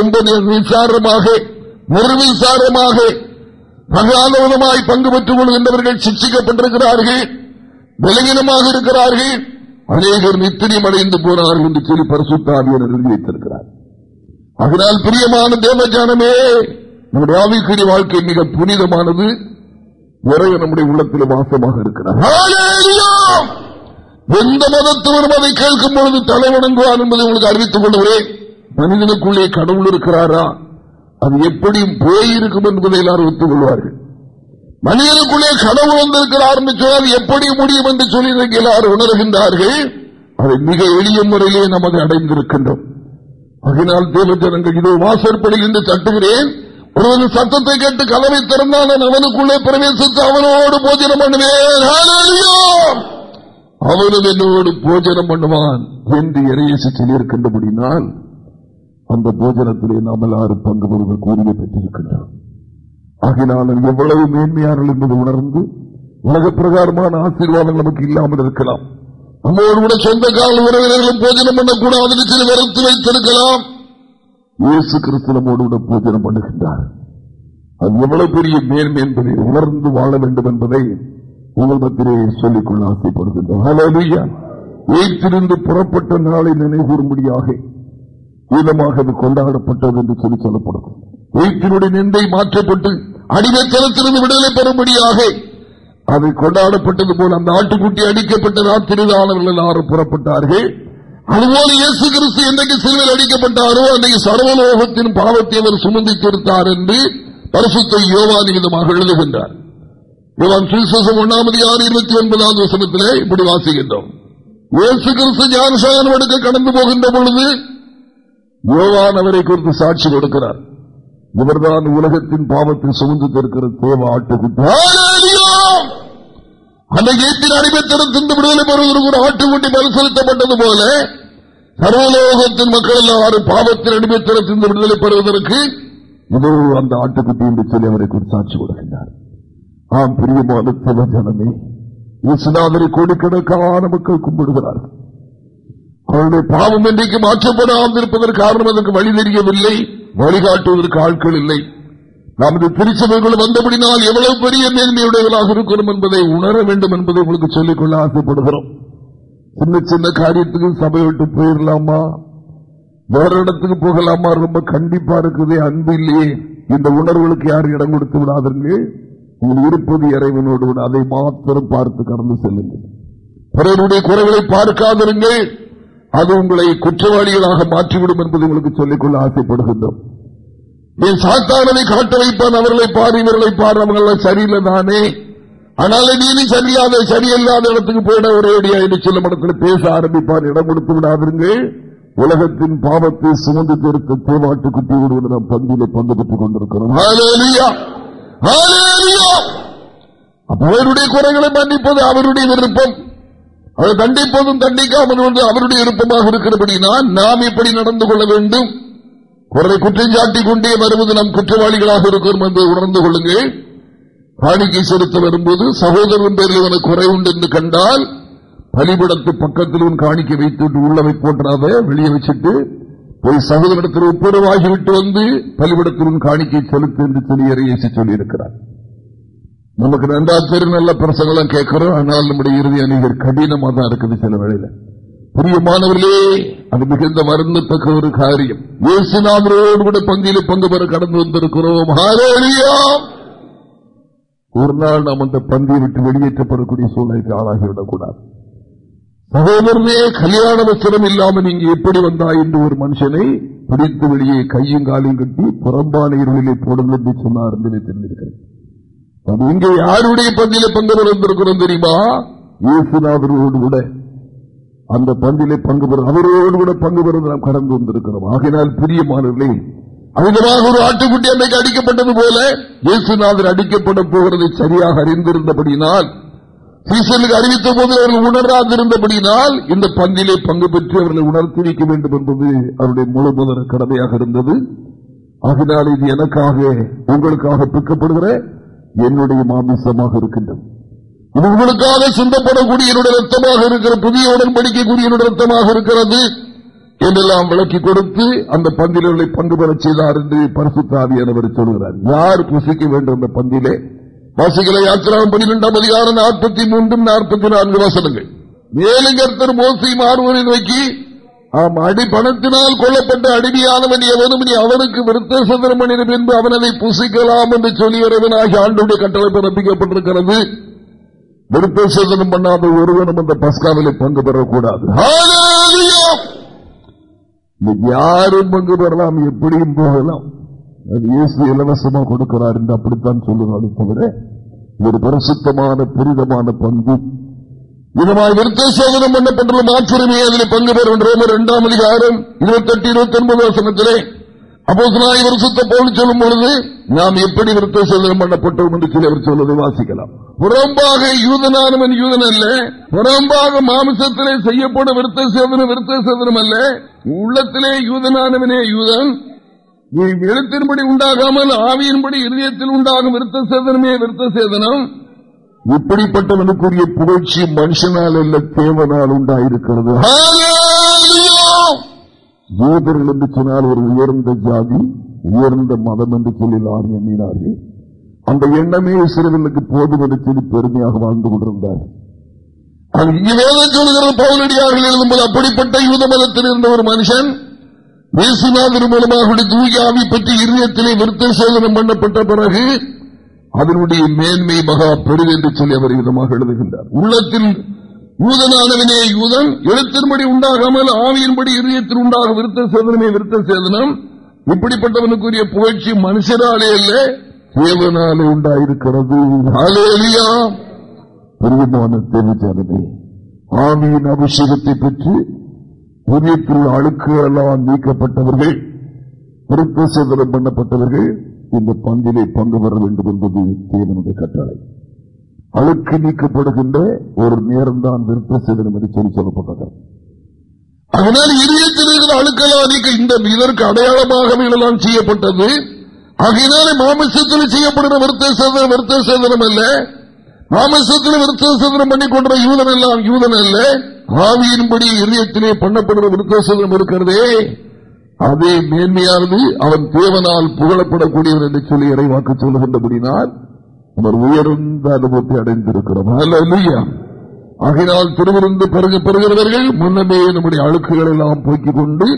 ரொம்ப விசாரமாக நிர்விசாரமாக மகாலவனமாய் பங்கு பெற்றுக் கொள்கின்றவர்கள் சிக்ஷிக்கப்பட்டிருக்கிறார்கள் பலகீனமாக இருக்கிறார்கள். அநேகர் நித்திரியம் அடைந்து போனார்கள் என்று சொல்லி பரிசுத்தாவியர் எழுதி வைத்திருக்கிறார். அதனால் பிரியமான தேவஜானமே நம்முடைய ஆவிக்குரிய வாழ்க்கை மிக புனிதமானது. நிறைய நம்முடைய உள்ளத்தில் வாசமாக இருக்கிறார். எந்த மதத்தவரும் அதை கேட்கும் பொழுது தலைவணங்குவார் என்பதை உங்களுக்கு அறிவித்துக் கொள்கிறேன். மனிதனுக்குள்ளே கடவுள் இருக்கிறாரா? அது எப்படி போயிருக்கும் என்பதை எல்லாரும் ஒத்துக் கொள்வார்கள். மனிதனுக்குள்ளே கடவுள் வந்திருக்கிறார் என்று சொன்னால் எப்படி முடியும் என்று சொல்லி எல்லாரும் உணர்கின்றார்கள். அதை மிக எளிய முறையிலே நமது அடைந்திருக்கின்றோம். அதனால் தேவஜனங்கள் இதோ வாசற்படியில் என்று தட்டுகிறேன். ஒருவன் சத்தத்தை கேட்டு கலவை திறந்தான் அவனுக்குள்ளே பிரவேசித்து அவனோடு போஜனம் பண்ணுவேன். அவனும் என்னோடு போஜனம் பண்ணுவான் என்று இறையேசி சொல்லியிருக்கின்றபடினால் அந்த போஜனத்திலே நாம் எல்லாரும் பங்கு பெறுவது கூறிய பெற்றிருக்கின்றோம். ஆகினாலும் எவ்வளவு மேன்மையானல் என்பது உணர்ந்து உலக பிரகாரமான ஆசீர்வாதம் நமக்கு இல்லாமல் இருக்கலாம். நம்மோடு கூட சொந்த கால உறவினர்களும் போஜனம் பண்ணக்கூடாது சில வரத்து வைத்திருக்கலாம். இயேசு கிறிஸ்து கூட பூஜனம் பண்ணுகின்றார். அது எவ்வளவு பெரிய மேன்மை என்பதை உணர்ந்து வாழ வேண்டும் என்பதை உங்கள் மத்திலே சொல்லிக்கொள்ள ஆசைப்படுகின்றோம். ஏற்றிருந்து புறப்பட்ட நாளை நினைவுறும்படியாக வீதமாக அது கொண்டாடப்பட்டது என்று சொல்லி சொல்லப்படும். வயிற்றினுடைய நிந்தை மாற்றப்பட்டு அடிமைத்தனத்திலிருந்து விடுதலை பெறும்படியாக அது கொண்டாடப்பட்டது போல அந்த ஆட்டுக்குட்டி அடிக்கப்பட்ட ராத்திரிதானவர்கள் எல்லாரும் புறப்பட்டார்கள். அதுபோல இயேசு கிறிஸ்து என்றைக்கு சிறுவில் அடிக்கப்பட்டாரோ அன்றைக்கு சர்வலோகத்தின் பாவத்தை அவர் சுமந்தி கொடுத்தார் என்று பரிசுத்த யோவான் எழுதுகின்றார். யோவான் சுவிசேஷம் ஆறு இருபத்தி ஒன்பதாவது வசனத்திலே இப்படி வாசிக்கின்றோம். இயேசு கிறிஸ்து ஞானசாதனம் எடுக்க கடந்து போகின்ற பொழுது யோவான் அவரை குறித்து சாட்சி கொடுக்கிறார். இவர்தான் உலகத்தின் பாவத்தில் சுமந்து தருக்கிற தேவ ஆட்டுக்குட்டி. அந்த ஏற்றின் அடிமைத்தனம் விடுதலை பெறுவதற்கு ஒரு ஆட்டுக்குட்டி பரிசீலித்தப்பட்டது போல சர்வலோகத்தின் மக்கள் எல்லாரும் பாவத்தின் அடிமைத்தனம் விடுதலை பெறுவதற்கு இதோ அந்த ஆட்டுக்குட்டி என்று சொல்லி அவரை சாட்சி கொடுக்கின்றார். ஆம் பிரியமான சிவ ஜனமே இயேசுநாதரை கோடிக்கணக்கான மக்கள் கும்பிடுகிறார்கள். அவருடைய பாவம் இன்றைக்கு மாற்றப்படாமல் இருப்பதற்கு காரணம் அதற்கு வழி தெரியவில்லை வழிகாட்டுவதற்கு ஆட்கள் இல்லை. நமது திருச்சபைகள் வந்தபடினால் எவ்வளவு பெரிய மேன்மையுடையவர்களாக இருக்கிறோம் என்பதை உணர வேண்டும் என்பதை உங்களுக்கு சொல்லிக்கொள்ள ஆசைப்படுகிறோம். சின்ன சின்ன காரியத்துக்கு சபை விட்டு போயிடலாமா வேற இடத்துக்கு போகலாமா? ரொம்ப கண்டிப்பா இருக்குது அன்பு இல்லையே. இந்த உணர்வுகளுக்கு யாரும் இடம் கொடுத்து விடாதீர்கள். நீங்கள் இருப்பது இறைவனோடு அதை மாத்திரம் பார்த்து கடந்து செல்லுங்கள். பிறருடைய குறைகளை பார்க்காதிருங்கள் அது உங்களை குற்றவாளிகளாக மாற்றிவிடும் என்பதை உங்களுக்கு சொல்லிக்கொள்ள ஆசைப்படுகின்றோம். என் சாத்தானதை காட்ட வைப்பான் அவர்களை பார் இவர்களை பார் அவங்கள சரியில்லை தானே. ஆனால் நீ சரியாத சரியில்லாத இடத்துக்கு போயிட ஒரே அடியா என்று சில மடத்தில் பேச ஆரம்பிப்பார். இடம் கொடுத்து விடாதீர்கள் உலகத்தின் பாவத்தை சுமந்து தீர்த்த தேவாட்டு குட்டியோடு நாம் பந்தியில பங்கு பெற்றுக் கொண்டிருக்கிறோம் அவருடைய குறைகளை மன்னிப்பது அவருடைய விருப்பம். அதை தண்டிப்பதும் தண்டிக்காமல் வந்து அவருடைய விருப்பமாக இருக்கிறபடினால் நாம் எப்படி நடந்து கொள்ள வேண்டும். பிறரை குற்றம் சாட்டிக் கொண்டே வருவது நம் குற்றவாளிகளாக இருக்கிறோம் என்று உணர்ந்து கொள்ளுங்கள். காணிக்கை செலுத்த வரும்போது சகோதரன் பேரில் எனக்கு குறைவுண்டு உண்டு என்று கண்டால் பலிபடத்து பக்கத்தில் உன் காணிக்கை வைத்து உள்ளவை போன்றாத வெளியே வச்சுட்டு போய் சகோதரத்தில் ஒப்புரவாகிவிட்டு வந்து பலிபடத்தில் காணிக்கை செலுத்து என்று சொல்லி இறையேசி சொல்லியிருக்கிறார். நமக்கு ரெண்டா பேர் நல்ல பிரசங்கெல்லாம் கேட்கிறோம். ஆனால் நம்முடைய இறுதி அணிகள் கடினமாக தான் இருக்குது சில வேளையில. பிரியமானவர்களே அது மிகுந்த வருந்தத்தக்க ஒரு காரியம். இயேசுநாதரோடு கூட பங்கில பங்கு பெற கடந்து வந்திருக்கிறோம். ஒரு நாள் நாம் அந்த பந்தியை விட்டு வெளியேற்றப்படக்கூடிய சூழ்நிலைக்கு ஆளாகிவிடக் கூடாது சகோதரனே கல்யாண வசனம் இல்லாமல் நீங்க எப்படி வந்தா என்று ஒரு மனுஷனை பிடித்து வெளியே கையும் காலையும் கட்டி புறம்பான இருளிலே போடுங்கள் என்று சொன்னார் என்று தெரிந்திருக்கிறேன். இங்கே யாருடைய பந்தியில பங்கு வந்திருக்கிறோம் தெரியுமா? இயேசுநாதரோடு கூட. அந்த பந்திலே பங்கு பெற அவரோடு கூட பங்கு பெறுவது நாம் கடந்து வந்திருக்கிறோம். ஆகினால் பிரியமானவர்களே அமிதமாக ஒரு ஆட்டுக்குட்டி அன்றைக்கு அடிக்கப்பட்டது போல இயேசுநாதர் அடிக்கப்பட போகிறதை சரியாக அறிந்திருந்தபடினால் சீசனுக்கு அறிவித்த போது அவர்கள் உணராதிருந்தபடியினால் இந்த பந்திலே பங்கு பெற்று அவர்களை உணர்த்தி வைக்க வேண்டும் என்பது அவருடைய முழு முதல் கடமையாக இருந்தது. ஆகினால் இது எனக்காக உங்களுக்காக பிக்கப்படுகிற என்னுடைய மாமிசமாக இருக்கின்றது. இது உங்களுக்காக சிந்தப்படக்கூடிய என்னுடைய ரத்தமாக இருக்கிற புதிய உடன்படிக்கக்கூடிய ரத்தமாக இருக்கிறது என்றெல்லாம் விளக்கி கொடுத்து அந்த பந்திலே பங்கு பெறச் செய்தார் என்று பரிசுத்தாவியானவர் சொல்கிறார் யார் புசிக்க வேண்டும் அந்த பந்திலே? வாசிகளை யாத்திராவும் பனிரெண்டாம் அதிகாரம் நாற்பத்தி மூன்றும் நாற்பத்தி நான்கு வசனங்கள். மேலுங்கர்த்தர் மோசி மாறுவரை நோக்கி ஆம் அடி பணத்தினால் கொல்லப்பட்ட அடிமையானவன் எவனும் நீ அவனுக்கு விருத்த சந்திரம் பின்பு அவனதை புசிக்கலாம் என்று சொல்லியவனாகி ஆண்டுடைய கட்டளை பிறப்பிக்கப்பட்டிருக்கிறது விருத்த சோதனம் பண்ணாத ஒருவனும் அந்த பஸ்காவிலே பங்கு பெறக்கூடாது. யாரும் பங்கு பெறலாம் எப்படியும் போகலாம். அது இயேசு இலவசமா கொடுக்கிறார் என்று அப்படித்தான் சொல்லுவாரு தவிர ஒரு பரிசுத்தமான புரிதமான பங்கு. இதனால் விருத்த சோதனம் பண்ணப்பட்டுள்ள மாற்றுரிமையை அதில் பங்கு பெறும். இரண்டாம் அதிகாரம் இருபத்தி எட்டு இருபத்தி ஒன்பது வசனத்திலே அப்போ இவர் சுத்த போல் சொல்லும் பொழுது நாம் எப்படி விருத்த சோதனம் பண்ணப்பட்டோம் என்று சொல்லி அவர் சொல்வதை வாசிக்கலாம். புறம்பாக யூதனானவன் யூதன் அல்ல புறம்பாக மாமிசத்திலே செய்யப்படும் விருத்த சேதனம் விருத்த சேதனம் அல்ல உள்ளத்திலே யூதனானவனே யூதன். எழுத்தின்படி உண்டாகாமல் ஆவியின்படி இதயத்தில் உண்டாகும் விருத்த சேதனமே விருத்த சேதனம். இப்படிப்பட்டவனுக்குரிய புகழ்ச்சி மனுஷனால் அல்ல தேவனால் உண்டாயிருக்கிறது. யூதர்கள் என்று சொன்னால் ஒரு உயர்ந்த ஜாதி உயர்ந்த மதம் என்று சொல்லி எண்ணினார்கள். அந்த எண்ணமே சிறுவனுக்கு போதும் என்று சொல்லி பெருமையாக வாழ்ந்து கொண்டிருந்தார் பவுலடியார்கள் எழுதும்போது அப்படிப்பட்ட யூத மதத்தில் இருந்த ஒரு மனுஷன் மேசுநாதர் மூலமாக தூயாவி பற்றி இருதயத்திலே விருத்த சோதனம் பண்ணப்பட்ட பிறகு அதனுடைய மேன்மை மகா பெரிது என்று சொல்லி அவர் விதமாக எழுதுகின்றார். உள்ளத்தில் யூதனானவனே யூதன் எழுத்தின்படி உண்டாகாமல் ஆவியின்படி இதயத்தில் உண்டாக விருத்த சேதனமே விருத்த சேதனம். இப்படிப்பட்டவனுக்குரிய புகழ்ச்சி மனுஷராலே அல்ல தேவனாலே உண்டாயிருக்கிறது. பெருமான தெரிவித்தனமே ஆவியின் அபிஷேகத்தை பெற்று புதியத்தில் அழுக்குகளெல்லாம் நீக்கப்பட்டவர்கள் விருத்த சேதனம் பண்ணப்பட்டவர்கள் இந்த பங்கிலே பங்கு பெற வேண்டும் என்பது தேவனுடைய கட்டளை. அழுக்கு நீக்கப்படுகின்ற ஒரு நேரம் தான் விருத்த சேதனம் என்று சொல்லி சொல்லப்பட்டது அதனால் இதயத்தில் இருக்கிற அழுக்கெல்லாம் நீக்க இந்த இதற்கு அடையாளமாக இதெல்லாம் செய்யப்பட்டது. ஆகையினாலே மாமிசத்தில் செய்யப்படுகிற விருத்த சேதனம் விருத்த சேதனம் அல்ல. மாமிசத்தில் விருத்த சேதனம் பண்ணி கொண்ட யூதன் எல்லாம் யூதன் அல்ல. ஆவியின்படி இதயத்திலே பண்ணப்படுற விருத்த சேதனம் இருக்கிறதே. அதே மேன்மையானது அவன் தேவனால் புகழப்படக்கூடியவன் என்று சொல்லி இறைவாக்கு சொல்லுகின்றபடினால் அவர் உயர்ந்த அனுபவத்தை அடைந்திருக்கிறோம் ஆகையினால் திருவிருந்து பெறுகிறவர்கள் முன்னமே நம்முடைய அழுக்குகள் எல்லாம் போக்கிக் கொண்டு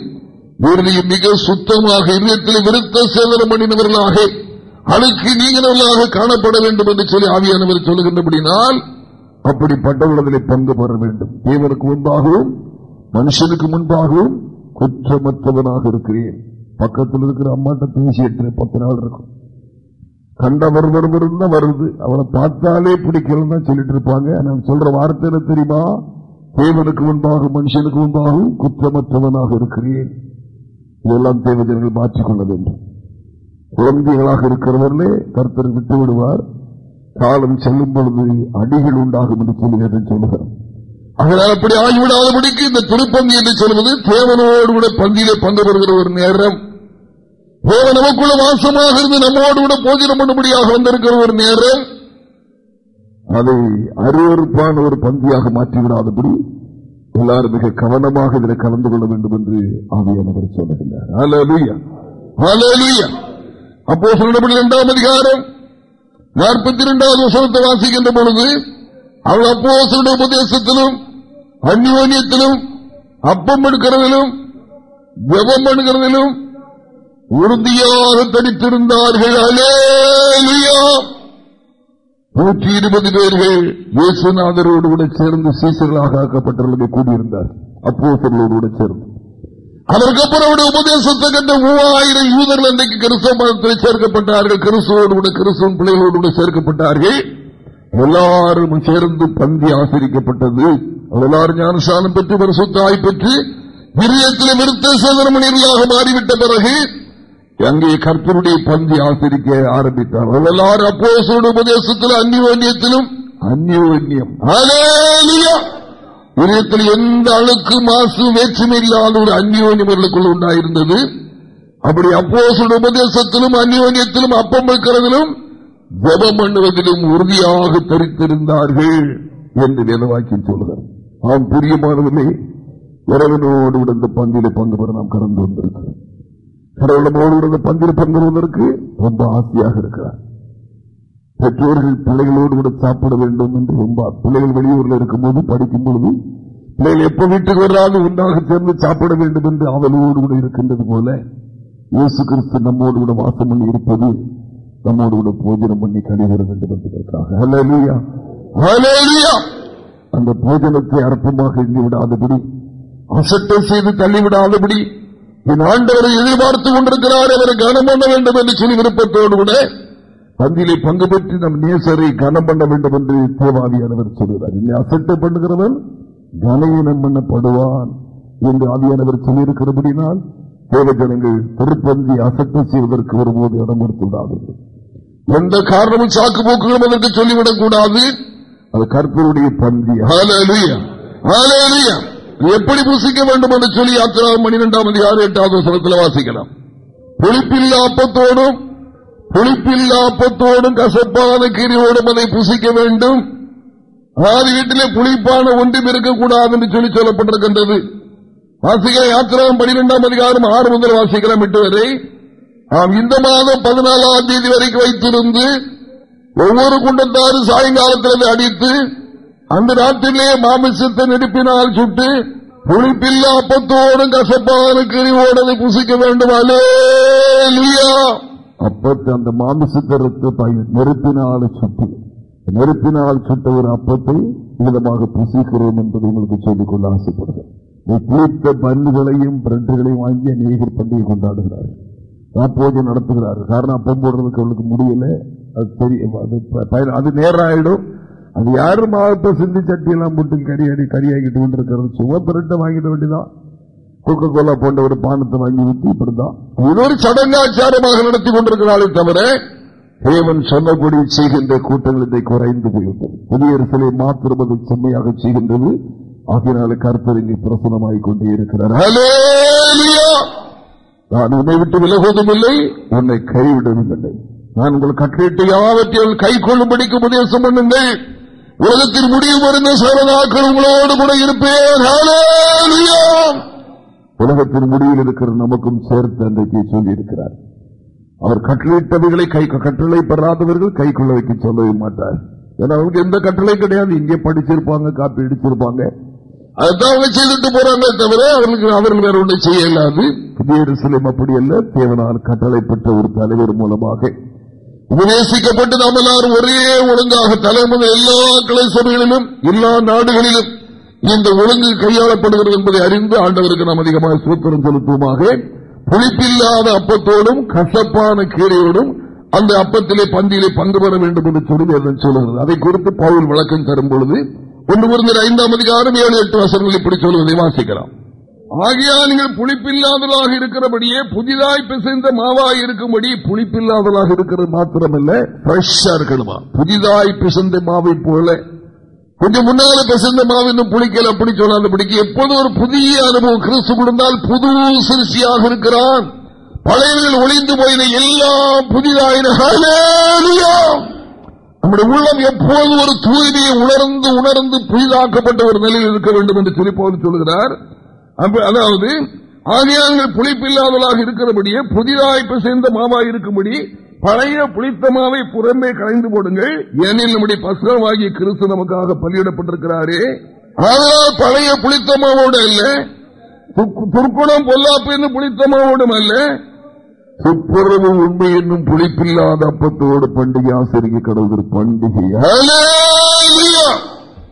இறுதியும் மிக சுத்தமாக இதயத்தில் விருத்த சேதனம் பண்ணினவர்களாக அழுக்கு நீங்களவர்களாக காணப்பட வேண்டும் என்று சொல்லி ஆவியானவர் சொல்லுகின்றபடினால் அப்படிப்பட்டவர்களை பங்கு பெற வேண்டும். தேவனுக்கு முன்பாகவும் மனுஷனுக்கு முன்பாகவும் குற்றமற்றவனாக இருக்கிறேன். பக்கத்தில் இருக்கிற அம்மாட்ட பேசிட்டு பத்து நாள் இருக்கும். கண்டவர் தான் வருது. அவனை பார்த்தாலே பிடிக்கலன்னு தான் சொல்லிட்டு இருப்பாங்க. நான் சொல்ற வார்த்தை தெரியுமா? தேவனுக்கு முன்பாக மனுஷனுக்கு முன்பாகவும் குற்றமற்றவனாக இருக்கிறேன். இதெல்லாம் தேவதர்கள் மாற்றிக்கொள்ள வேண்டும். குழந்தைகளாக இருக்கிறவர்களே கருத்தர் விட்டு விடுவார். காலம் செல்லும் பொழுது அடிகள் உண்டாகும் என்று சொல்லுகிறேன் சொல்லுகிறார். அதனால் அப்படி ஆகிவிடாதபடிக்கு இந்த திருப்பந்தி என்று சொல்வது தேவனோடு கூட பந்தியிலே பங்கு பெறுகிற ஒரு நேரம். தேவன் நமக்குள்ள வாசமாக இருந்து நம்மோடு கூட போஜனம் பண்ணும்படியாக வந்திருக்கிற ஒரு நேரம் அதை அருவறுப்பான ஒரு பந்தியாக மாற்றிவிடாதபடி எல்லாரும் மிக கவனமாக இதில் கலந்து கொள்ள வேண்டும் என்று ஆவியானவர் சொல்லுகின்றார். அப்போ சொல்லப்படி இரண்டாம் அதிகாரம் நாற்பத்தி இரண்டாவது வசனத்தை வாசிக்கின்ற பொழுது அவள் அப்போ உபதேசத்திலும் அந்யோன்யத்திலும் அப்பம் எடுக்கிறதிலும் ஜபம் பண்ணுகிறதிலும் உறுதியாக தடித்திருந்தார்கள் அலேலியா நூற்றி இருபது பேர்கள் இயேசுநாதரோடு கூட சேர்ந்து சீசர்களாக ஆக்கப்பட்டவர்கள் கூடியிருந்தார் அப்போ கூட சேர்ந்து. அதற்கப்புறம் உபதேசத்தை கண்ட மூவாயிரம் யூதர்கள் அன்றைக்கு கிறிஸ்தவ மதத்தில் சேர்க்கப்பட்டார்கள். கிறிஸ்துவோடு கூட கிறிஸ்தவன் பிள்ளைகளோடு கூட சேர்க்கப்பட்டார்கள். எல்லாரும் சேர்ந்து பந்தி ஆசிரிக்கப்பட்டது. எல்லாரும் ஞானசாலம் பெற்று பரிசுத்தாய் பெற்று விரியத்தில் விருத்த சதனமணிகளாக மாறிவிட்ட பிறகு அங்கே கர்த்தருடைய பந்தி ஆசிரிக்க ஆரம்பித்தார்? எல்லாரும் அப்போ உபதேசத்தில் அந்யோன்யத்திலும் அந்யோன்யம் இதயத்தில் எந்த அழுக்கு மாசு வேற்றுமை இல்லாத ஒரு அந்யோன்யம் உண்டாயிருந்தது? அப்படி அப்போ உபதேசத்திலும் அந்யோன்யத்திலும் அப்பம் வைக்கிறதிலும் ஜபம் பண்ணுவதிலும் உறுதியாக தரித்திருந்தார்கள் என்று நிலவாக்கி சொல்கிறார் ஆம் பிரியமானதில்லை இறைவனோடு இந்த பந்தில பங்கு பெற நாம் கடந்து வந்திருக்கிறோம் கடவுளமோடு இந்த பந்தில பங்கு ரொம்ப ஆசையாக இருக்கிறார். பெற்றோர்கள் பிள்ளைகளோடு கூட சாப்பிட வேண்டும் என்று ரொம்ப பிள்ளைகள் வெளியூரில் இருக்கும்போது படிக்கும் பொழுது பிள்ளைகள் எப்ப வீட்டுக்கு வராது ஒன்றாக சேர்ந்து சாப்பிட வேண்டும் என்று அவளோடு கூட இருக்கின்றது போல இயேசு கிறிஸ்து நம்மோடு கூட வாசம் பண்ணி இருப்பது நம்மோடு கூட போஜனம் பண்ணி கழிவிட வேண்டும் என்பதற்காக. அந்த போஜனத்தை அற்பமாக எண்ணி விடாதபடி அசட்டை செய்து தள்ளிவிடாதபடி என் ஆண்டவரை எதிர்பார்த்துக் கொண்டிருக்கிறார் அவரை கனம் பண்ண வேண்டும் என்று சொல்லி விருப்பத்தோடு கூட பந்திலை பங்கு பெற்று நம் நேசரை கனம் பண்ண வேண்டும் என்று தேவாதியானவர் சொல்கிறார் இன்னை அசட்டை பண்ணுகிறவன் கனவீனம் பண்ணப்படுவான் என்று ஆவியானவர் சொல்லியிருக்கிறபடினால் தேவஜனங்கள் திருப்பந்தி அசட்டை செய்வதற்கு வரும்போது இடம் கொடுத்துள்ளாது எந்த காரணமும் சாக்கு போக்குகளும் அதற்கு சொல்லிவிடக் கூடாது. அது கற்பருடைய பந்தி எப்படி புசிக்க வேண்டும் என்று சொல்லி யாத்திராவும் பன்னிரெண்டாம் அதிகாரம் எட்டாவது வசனத்தில் வாசிக்கலாம். புளிப்பில்லா அப்பத்தோடும் புளிப்பில்லா அப்பத்தோடும் கசப்பான கீரியோடும் அதை புசிக்க வேண்டும். ஆறு வீட்டிலே புளிப்பான ஒன்றும் இருக்கக்கூடாது என்று சொல்லி சொல்லப்பட்டிருக்கின்றது. வாசிக்கிற யாத்திராவும் பனிரெண்டாம் அதிகாரம் ஆறு முதல் வாசிக்கலாம். எட்டு வரை நாம் இந்த மாதம் பதினாலாம் தேதி வரைக்கும் வைத்திருந்து ஒவ்வொரு குண்டத்தாரும் சாயங்காலத்தில் அடித்து அந்த நாட்டிலே மாமிசத்தை நெருப்பினால் சுட்டு புளிப்பில்லா அப்பத்தோடும் கசப்பான கிரிவோடு புசிக்க வேண்டும். அப்பத்தை அந்த மாமிசத்தை நெருப்பினால் சுட்டு நெருப்பினால் சுட்ட ஒரு அப்பத்தை விதமாக புசிக்கிறோம் என்பதை உங்களுக்கு சொல்லிக்கொள்ள ஆசைப்படுகிறேன். புளித்த பன்னுகளையும் பிரெண்டுகளையும் வாங்கி அநேகர் பண்டிகை கொண்டாடுகிறார்கள். பூஜை நடத்துகிறார்கள். காரணம் அப்பம் போடுறதுக்கு அவளுக்கு முடியல. அது தெரியும் அது நேரம் ஆயிடும் அது யாரும் மாவட்ட சிந்தி சட்டியெல்லாம் போட்டு கறி அடி கொண்டிருக்கிறது? சும்மா பிரெட்டை வாங்கிட வேண்டியதான் கொக்கோ கோலா போன்ற ஒரு பானத்தை வாங்கி விட்டு இப்படிதான். இது ஒரு சடங்காச்சாரமாக நடத்தி கொண்டிருக்கிறாளே தவிர தேவன் சொன்னபடி செய்கின்ற கூட்டங்கள் இதை குறைந்து போய்விட்டது புதிய சிலை மாத்திரம் அதை செம்மையாக செய்கின்றது. ஆகினால கருத்தர் இங்கே பிரசனமாகிக் கொண்டே இருக்கிறார். நான் உன்னை விட்டு விலகுவதும் இல்லை உன்னை கைவிடவும் இல்லை. நான் உங்கள் கட்டளை யாவற்றையும் கை கொள்ளும்படிக்கு உபதேசம் பண்ணுங்கள். உலகத்தில் முடிவு வருந்த சரணாக்கள் உங்களோடு கூட இருப்பேன். உலகத்தின் முடிவில் இருக்கிற நமக்கும் சேர்த்து அன்றைக்கு சொல்லி இருக்கிறார் அவர் கட்டளையிட்டவைகளை கை கட்டளை பெறாதவர்கள் கை கொள்ள வைக்க சொல்லவே மாட்டார். ஏன்னா அவங்களுக்கு எந்த கட்டளை கிடையாது. இங்கே படிச்சிருப்பாங்க காப்பி அடிச்சிருப்பாங்க. அதுதான் அவங்க செய்துட்டு போறாங்க தவிர அவர்களுக்கு அவர்கள் வேற ஒன்றை செய்ய இயலாது புதிய சிலம் அப்படி அல்ல. தேவனால் கட்டளை பெற்ற ஒரு தலைவர் மூலமாக உபதேசிக்கப்பட்டு நாம் எல்லாரும் ஒரே ஒழுங்காக தலைமுறை எல்லா கலை சபைகளிலும் எல்லா நாடுகளிலும் இந்த ஒழுங்கு கையாளப்படுகிறது என்பதை அறிந்து ஆண்டவருக்கு நாம் அதிகமாக சூத்திரம் செலுத்துவோமாக. புளிப்பில்லாத அப்பத்தோடும் கசப்பான கீரையோடும் அந்த அப்பத்திலே பந்தியிலே பங்கு பெற வேண்டும் என்று சொல்லி சொல்கிறது அதை குறித்து பவுல் விளக்கம் தரும் பொழுது ஒன்று குறைந்த ஐந்தாம் அதிகாரம் ஏழு எட்டு வசனங்கள் இப்படி சொல்வதை வாசிக்கலாம். ஆகியால் நீங்கள் புளிப்பில்லாததாக இருக்கிறபடியே புதிதாய் பிசைந்த மாவாய் இருக்கும்படி புளிப்பில்லாததாக இருக்கிறது மாத்திரமல்ல ஃப்ரெஷ்ஷா இருக்கணுமா? புதிதாய் பிசைந்த மாவை போல. கொஞ்சம் முன்னால பிசைந்த மாவு இன்னும் புளிக்கல அப்படி சொல்லாதபடிக்கு எப்போது ஒரு புதிய அனுபவம் கிறிஸ்து கொடுத்தால் புது சிறுசியாக இருக்கிறான். பழையவர்கள் ஒளிந்து போயின எல்லாம் புதிதாயின. நம்முடைய உள்ளம் எப்போது ஒரு தூய்மையை உணர்ந்து உணர்ந்து புதிதாக்கப்பட்ட ஒரு நிலையில் இருக்க வேண்டும் என்று சொல்லி போது சொல்கிறார் அதாவது ஆகியார்கள் புளிப்பில்லாதலாக இருக்கிறபடியே புதிதாய் சேர்ந்த மாவாய் இருக்கும்படி பழைய புளித்தமாவை புறம்பே கலைந்து போடுங்கள். ஏனில் நம்முடைய பசுரமாகிய கிறிஸ்து நமக்காக பலியிடப்பட்டிருக்கிறாரே. ஆனால் பழைய புளித்தமாவோடு அல்ல. துர்க்குணம் பொல்லாப்பு என்று புளித்தமாவோடும் அல்ல. துப்புரவு உண்மை என்னும் புளிப்பில்லாத அப்பத்தோடு பண்டிகை ஆசிரியர் கடவுள் பண்டிகை.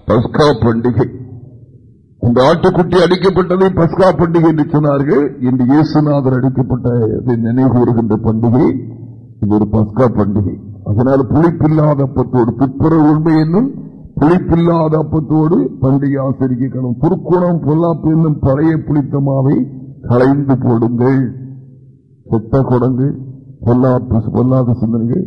பஸ்கா பண்டிகை. இந்த ஆட்டுக்குட்டி அடிக்கப்பட்டதை பஸ்கா பண்டிகை என்று சொன்னார்கள். இன்று இயேசுநாதர் அடிக்கப்பட்ட நினைவு கூறுகின்ற பண்டிகை இது ஒரு பஸ்கா பண்டிகை. அதனால் புளிப்பில்லாத அப்பத்தோடு துப்புரவு உண்மை என்னும் புளிப்பில்லாத அப்பத்தோடு பண்டிகை ஆசிரியக்கணும் துருக்குணம் பொல்லாப்பு என்னும் பழைய புளித்தமாவை களைந்து போடுங்கள். சொத்த குடங்கு பொல்லாப்பு பொல்லாத சிந்தனைகள்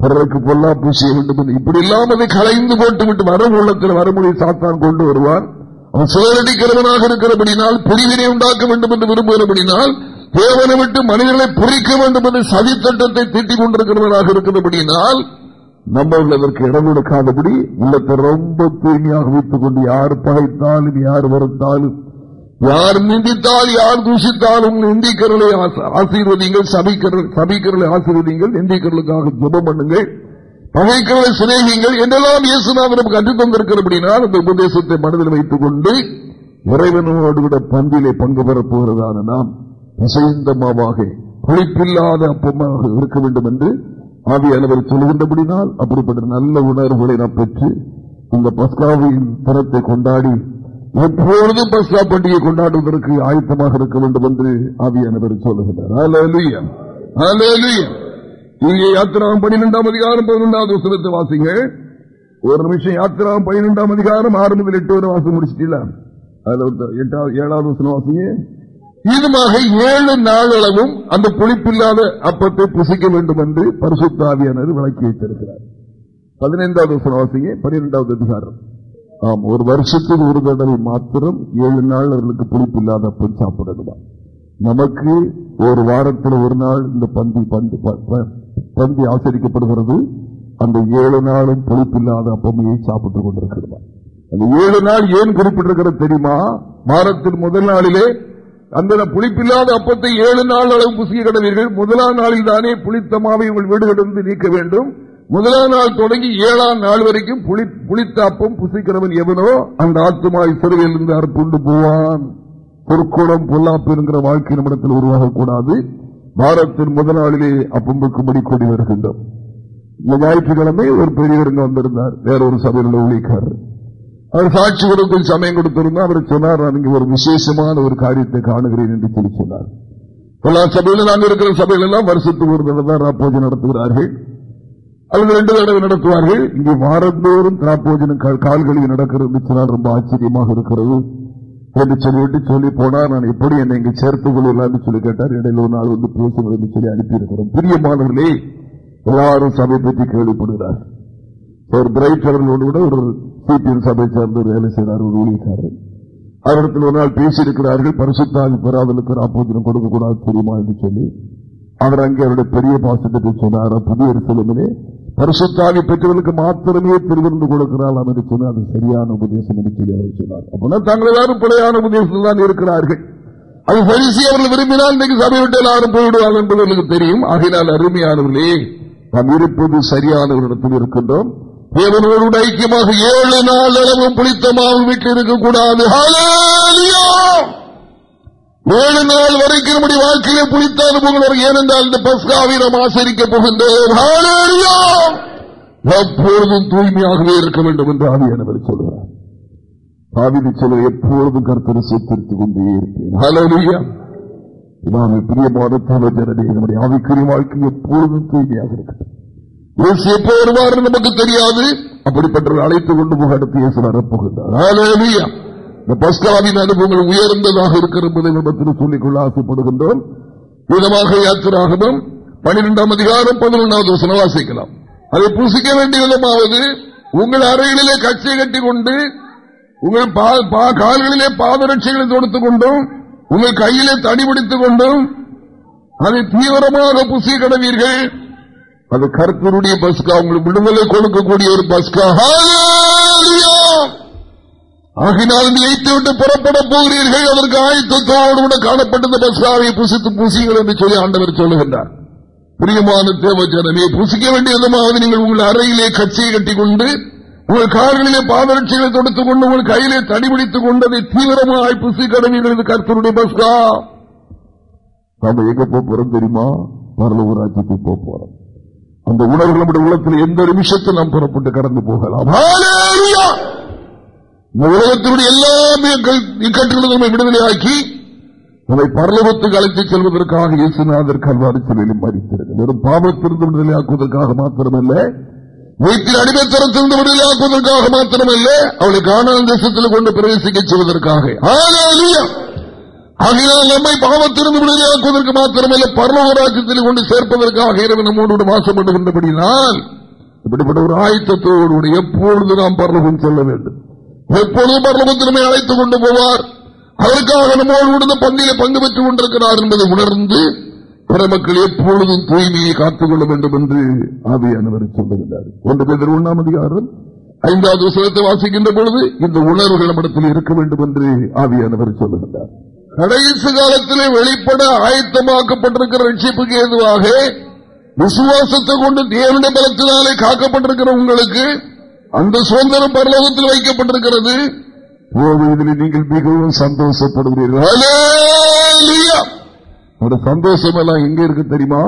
பிறருக்கு பொல்லாப்பு செய்ய வேண்டும் இப்படி இல்லாமல் களைந்து போட்டு விட்டு வர உள்ளத்தில் வரமொழி சாத்தான் கொண்டு வருவார் அவன் சிலரடிக்கிறவனாக இருக்கிறபடினால் புரிவினை உண்டாக்க வேண்டும் என்று விரும்புகிறபடினால் தேவனை விட்டு மனிதர்களை புரிக்க வேண்டும் என்று சதித்தட்டத்தை தீட்டிக் கொண்டிருக்கிறவனாக இருக்கிறபடினால் நம்ம அதற்கு இடம் கொடுக்காதபடி உள்ளத்தை ரொம்ப தூய்மையாக வைத்துக் கொண்டு யார் பகைத்தாலும் யார் வருத்தாலும் யார் நிந்தித்தால் யார் தூஷித்தாலும் நிந்திக்கர்களை ஆசீர்வதிங்கள் சபிக்கர்களை ஆசீர்வதிங்கள் நிந்திக்கர்களுக்காக ஜபம் பண்ணுங்கள். பகைக்கிறதை சிநேகிங்கள் என்றெல்லாம் இயேசுநாதன் நமக்கு கற்றுத் தந்திருக்கிறபடினால் அந்த உபதேசத்தை மனதில் வைத்துக் கொண்டு இறைவனோடு கூட பந்திலே பங்கு பெறப் போகிறதான நாம் இசைந்தமாவாக புளிப்பில்லாத அப்பமாக இருக்க வேண்டும் என்று ஆவியானவர் சொல்கின்றபடினால் அப்படிப்பட்ட நல்ல உணர்வுகளை நாம் பெற்று இந்த பஸ்காவின் தரத்தை கொண்டாடி எப்பொழுதும் பஸ்கா பண்டிகை கொண்டாடுவதற்கு ஆயத்தமாக இருக்க வேண்டும் என்று ஆவியானவர் சொல்லுகிறார் இங்கே யாத்திராம் பனிரெண்டாம் அதிகாரம் பதினொன்றாவது வசனத்தை வாசிங்க. ஒரு நிமிஷம் யாத்திராம் பனிரெண்டாம் அதிகாரம் ஆறு முதல் எட்டு வரை வாசம் முடிச்சிட்டீங்களா? ஏழாவது வசனம் வாசிங்க. இதுமாக ஏழு நாளளவும் அந்த புளிப்பில்லாத அப்பத்தை புசிக்க வேண்டும் என்று பரிசுத்தாவியானது விளக்கி வைத்திருக்கிறார். பதினைந்தாவது வாசிங்க. பன்னிரெண்டாவது அதிகாரம். ஆம் ஒரு வருஷத்துக்கு ஒரு தடவை மாத்திரம் ஏழு நாள் அவர்களுக்கு புளிப்பில்லாத அப்பம் சாப்பிடணுமா? நமக்கு ஒரு வாரத்தில் ஒரு நாள் இந்த பந்தி பந்து பந்தி ஆசரிக்கப்படுகிறது. அந்த ஏழு நாளும் புளிப்பில்லாத அப்பமையை சாப்பிட்டுக் கொண்டிருக்கிறதா அந்த ஏழு நாள் ஏன் குறிப்பிட்டிருக்கிறது தெரியுமா? வாரத்தில் முதல் நாளிலே அந்த புளிப்பில்லாத அப்பத்தை ஏழு நாள் அளவு புசிய கிடவீர்கள். முதலாம் நாளில் தானே புளித்தமாவை உங்கள் வீடுகளிலிருந்து நீக்க வேண்டும். முதலாம் நாள் தொடங்கி ஏழாம் நாள் வரைக்கும் புளித்த அப்பம் புசிக்கிறவன் எவனோ? அந்த ஆத்துமாய் சிறுவையிலிருந்து அறுப்புண்டு போவான். பொற்கோளம் பொல்லாப்பு என்கிற வாழ்க்கை நம்மிடத்தில் உருவாகக்கூடாது. வாரத்தின் முதல் நாளிலே அப்பம் கூடி வருகின்றோம். இந்த ஞாயிற்றுக்கிழமை ஒரு பெரியவர் வந்திருந்தார். வேற ஒரு சபையில் ஊழிக்காரர் அவர் சாட்சி கொடுத்து சமயம் கொடுத்திருந்தா அவர் சொன்னார் நான் இங்கு ஒரு விசேஷமான ஒரு காரியத்தை காணுகிறேன் என்று சொல்லி சொன்னார். எல்லா சபையிலும் நாங்கள் இருக்கிற சபையில எல்லாம் வருஷத்துக்கு ஒரு தடவை ராப்போஜி நடத்துகிறார்கள். அல்லது ரெண்டு தடவை நடத்துவார்கள். இங்கே வாரந்தோறும் திராப்போஜனம் கால்களில் நடக்கிறது சொன்னால் ரொம்ப ஆச்சரியமாக இருக்கிறது. என்று சொல்லிவிட்டு சொல்லி போனார் நான் எப்படி என்னை இங்கு சேர்த்துக் கொள்ளலாம் சொல்லி கேட்டார். இடையில ஒரு நாள் வந்து பேசுவது என்று சொல்லி அனுப்பியிருக்கிறோம். பிரியமானவர்களே எல்லாரும் சபை பற்றி கேள்விப்படுகிறார் ஒரு பிரைட் கூட ஒரு சிபிஎம் சபை சார்ந்து வேலை செய்கிறார் ஒரு ஊழியக்காரர். அவரிடத்தில் ஒரு நாள் பேசியிருக்கிறார்கள் பரிசுத்தாவி பெறாதலுக்கு நாற்பது கொடுக்கக்கூடாது தெரியுமா என்று சொல்லி அவர் அங்கே அவருடைய பெரிய பாசத்தை சொன்னார். புதிய சிலமிலே பரிசுத்தாவி பெற்றவர்களுக்கு மாத்திரமே திருவிருந்து கொடுக்கிறாள். என்று சொன்னால் அது சரியான உபதேசம் என்று சொன்னார் அப்படின்னா தாங்கள் எல்லாரும் பிழையான உபதேசத்தில் தான் இருக்கிறார்கள். அது பரிசு அவர்கள் விரும்பினால் இன்றைக்கு சபை விட்டு எல்லாரும் போய்விடுவார்கள் என்பது எனக்கு தெரியும். ஆகினால் அருமையானவர்களே நாம் இருப்பது சரியான இருக்கின்றோம். தேவனோடு ஐக்கியமாக ஏழு நாள் அளவும் புளித்தமாக வீட்டில் இருக்கக்கூடாது ஏழு நாள் வரைக்கும் நம்முடைய வாழ்க்கையிலே புளித்த அனுபவங்கள் ஏனென்றால் இந்த பஸ்காவை நாம் ஆசரிக்கப் போகின்றோம். எப்பொழுதும் தூய்மையாகவே இருக்க வேண்டும் என்று ஆவியானவர் சொல்கிறார். ஆவிதி சொல்ல எப்பொழுதும் கருத்தரை சேர்த்திருத்துக் கொண்டே இருப்பேன். நாம் பிரியமான தலைவரே நம்முடைய ஆவிக்குரிய வாழ்க்கை எப்பொழுதும் தூய்மையாக இருக்கட்டும் இயேசு எப்போ வருவார் நமக்கு தெரியாது. அப்படிப்பட்ட அழைத்துக் கொண்டு போக அடுத்து வரப்போகின்றார் இந்த பஸ்காவின் அனுபவங்கள் உயர்ந்ததாக இருக்கிற என்பதை சொல்லிக்கொள்ள ஆசைப்படுகின்றோம். விதமாக யாத்திராகவும் பனிரெண்டாம் அதிகாரம் பதினொன்றாவது வசனம் வாசிக்கலாம். அதை புசிக்க வேண்டிய விதமாவது உங்கள் அறைகளிலே கட்சியை கட்டி கொண்டு உங்கள் கால்களிலே பாதரட்சிகளை தொடுத்துக் கொண்டும் உங்கள் கையிலே தடி பிடித்துக் கொண்டும் அதை தீவிரமாக புசிய கடவீர்கள். அது கருத்தருடைய பஸ்கா உங்களுக்கு விடுதலை கொடுக்கக்கூடிய ஒரு பஸ்கா. ஆகினால் நீத்து விட்டு புறப்பட போகிறீர்கள். அதற்கு ஆயத்தத்தோடு கூட காணப்பட்டிருந்த பஸ்ராவை புசித்து பூசிங்கள் என்று சொல்லி ஆண்டவர் சொல்லுகின்றார். புரியமான தேவச்சனமே புசிக்க வேண்டிய விதமாவது நீங்கள் உங்கள் அறையிலே கட்சியை கட்டிக்கொண்டு உங்கள் கார்களிலே பாதரட்சிகளை தொடுத்துக் கொண்டு உங்கள் கையிலே தடிபிடித்துக் கொண்டு அதை தீவிரமாய் புசி கடமைகள் கருத்தருடைய பஸ்ரா நாம எங்க போறோம் தெரியுமா? பரலூராட்சிக்கு போறோம். அந்த உணர்வு நம்முடைய உள்ளத்தில் எந்த நிமிஷத்தில் நாம் புறப்பட்டு கடந்து போகலாம்? இந்த உலகத்தினுடைய எல்லாமே இக்கட்டுகளும் விடுதலையாக்கி நம்மை பரலோகத்துக்கு அழைத்து செல்வதற்காக இயேசுநாதர் கல்வாரி சிலையிலும் மறித்திருக்கிறது வெறும் பாவத்திலிருந்து விடுதலையாக்குவதற்காக மாத்திரமல்ல வீட்டில் அடிமைத்தரத்திலிருந்து விடுதலையாக்குவதற்காக மாத்திரமல்ல அவளை காணால் தேசத்தில் கொண்டு பிரவேசிக்க செய்வதற்காக. ஆகினால் நம்மை பாவத்திலிருந்து விடுதலையாக்குவதற்கு மாத்திரமல்ல பரலோக ராஜ்யத்தில் கொண்டு சேர்ப்பதற்காக இரவு நம்மோடு மாசப்படுகின்றபடினால் இப்படிப்பட்ட ஒரு ஆயத்தத்தோடு எப்பொழுது நாம் பரலோகம் செல்ல வேண்டும்? எப்பொழுதும் பரலபத்திரமே அழைத்துக் கொண்டு போவார். அதற்காக நம்மோடு விடுந்த பந்தியில பங்கு பெற்றுக் கொண்டிருக்கிறார் என்பதை உணர்ந்து பிறமக்கள் எப்பொழுதும் தூய்மையை காத்துக் கொள்ள வேண்டும் என்று ஆவியானவர் சொல்லுகிறார் ஒன்று பேர் ஒன்றாம் அதிகாரம் ஐந்தாவது விஷயத்தை வாசிக்கின்ற பொழுது இந்த உணர்வுகள் நம்மிடத்தில் இருக்க வேண்டும் என்று ஆவியானவர் சொல்லுகிறார் கடைசி காலத்திலே வெளிப்பட ஆயத்தமாக்கப்பட்டிருக்கிற ரட்சிப்புக்கு ஏதுவாக விசுவாசத்தை கொண்டு தேவனுடைய பலத்தினாலே காக்கப்பட்டிருக்கிற உங்களுக்கு அந்த சுதந்திரம் பரலோகத்தில் வைக்கப்பட்டிருக்கிறது. இதில் நீங்கள் மிகவும் சந்தோஷப்படுகிறீர்கள். சந்தோஷம் எல்லாம் எங்க இருக்கு தெரியுமா?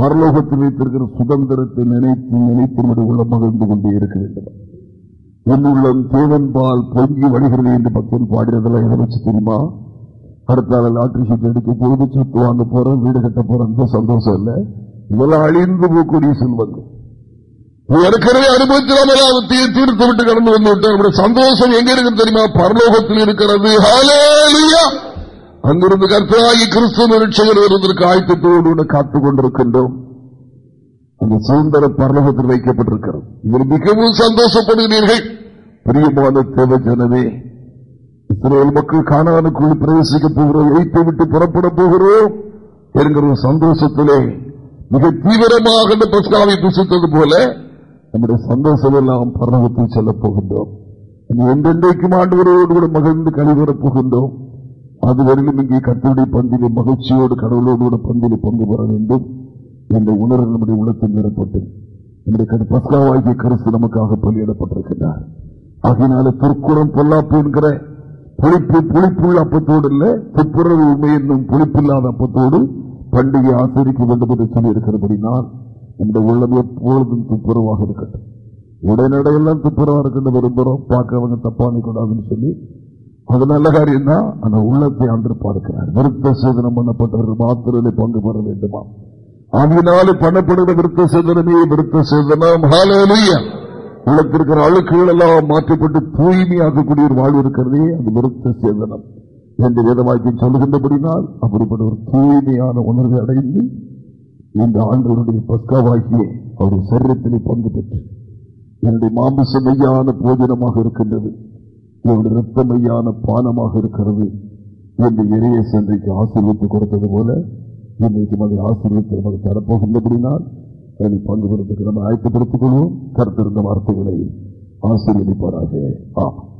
பரலோகத்தில் வைத்திருக்கிற சுதந்திரத்தை நினைத்து நினைத்து உள்ள மகிழ்ந்து கொண்டே இருக்க வேண்டும். என்னுள்ளம் தேவன்பால் பொங்கி வழிகிறது என்று பக்தன் பாடினதெல்லாம் எதை வச்சு தெரியுமா? அடுத்த லாட்டரி சீட் எடுக்க பொழுது சொத்து வாங்க போறோம் வீடு கட்ட போறோம். சந்தோஷம் இல்லை. இதெல்லாம் அழிந்து போகக்கூடிய செல்வங்கள். ஏற்கனவே அனுபவத்தில் தீர்த்து விட்டு கடந்து வந்து விட்டோம் சந்தோஷம் எங்க இருக்கு தெரியுமா? பரலோகத்தில் இருக்கிறது. அங்கிருந்து கர்த்தராகி கிறிஸ்துவ நிகழ்ச்சிகள் வருவதற்கு ஆயத்தத்தோடு காத்துக் கொண்டிருக்கின்றோம் அந்த சுதந்திர பரலோகத்தில் வைக்கப்பட்டிருக்கிறது இதில் மிகவும் சந்தோஷப்படுகிறீர்கள். பிரியமான தேவ ஜனமே இஸ்ரேல் மக்கள் காணவனுக்குள் பிரவேசிக்க போகிறோம். வைத்து விட்டு புறப்பட போகிறோம். என்கிற சந்தோஷத்திலே மிக தீவிரமாக இந்த பஸ்காவை புசித்தது போல நம்முடைய சந்தோஷம் எல்லாம் பரவத்தில் செல்ல போகின்றோம் என்றென்றைக்கும் ஆண்டவரோடு கூட மகிழ்ந்து கழிவரப் போகின்றோம் அதுவரையிலும் இங்கே கத்தருடைய பந்திலே மகிழ்ச்சியோடு கடவுளோடு கூட பந்திலே பங்கு பெற வேண்டும் என்ற உணர்வு நம்முடைய உள்ளத்தில் நிறப்பட்டு நம்முடைய பஸ்காவாகிய கருத்து நமக்காக பலியிடப்பட்டிருக்கின்றார் ஆகினால திருக்குறம் பொல்லாப்பு என்கிற புளிப்பு புளிப்புள்ள அப்பத்தோடு இல்ல துப்புரவு உண்மை என்னும் புளிப்பில்லாத அப்பத்தோடு பண்டிகை ஆசிரிக்க வேண்டும் என்று சொல்லியிருக்கிறபடினால் இந்த உள்ளம் எப்பொழுதும் துப்புரவாக இருக்கட்டும். உடனடையெல்லாம் துப்புரவாக இருக்கட்டும் விரும்புகிறோம் பார்க்கறவங்க தப்பானி கூடாதுன்னு சொல்லி அது நல்ல காரியம் தான் அந்த உள்ளத்தை அன்று பார்க்கிறார். விருத்த சேதனம் பண்ணப்பட்டவர்கள் மாத்திரமே பங்கு பெற வேண்டுமா? அதனாலே பண்ணப்படுகிற விருத்த சேதனமே விருத்த சேதனம். இருக்கிற அழுக்குகள் எல்லாம் மாற்றப்பட்டு தூய்மையாக்கக்கூடிய ஒரு வாழ்வு இருக்கிறதே அது விருத்த சேதனம். என்று வேதவாக்கியம் சொல்லுகின்றபடினால் அப்படிப்பட்ட ஒரு தூய்மையான உணர்வை அடைந்து இந்த ஆண்டவருடைய பஸ்காவாகிய அவருடைய சரீரத்திலே பங்கு பெற்று என்னுடைய மாமிசமையான போஜனமாக இருக்கின்றது என்னுடைய ரத்தமையான பானமாக இருக்கிறது என்று இறைய சென்றைக்கு ஆசீர்வித்து கொடுத்தது போல இன்றைக்கு அதை ஆசீர்வித்து நமக்கு தரப்போகின்றபடினால் அதை பங்கு பெறுவதற்கு நம்ம ஆயத்தப்படுத்திக் கொள்வோம். கருத்திருந்த வார்த்தைகளை ஆசீர்வதிப்பாராக. ஆ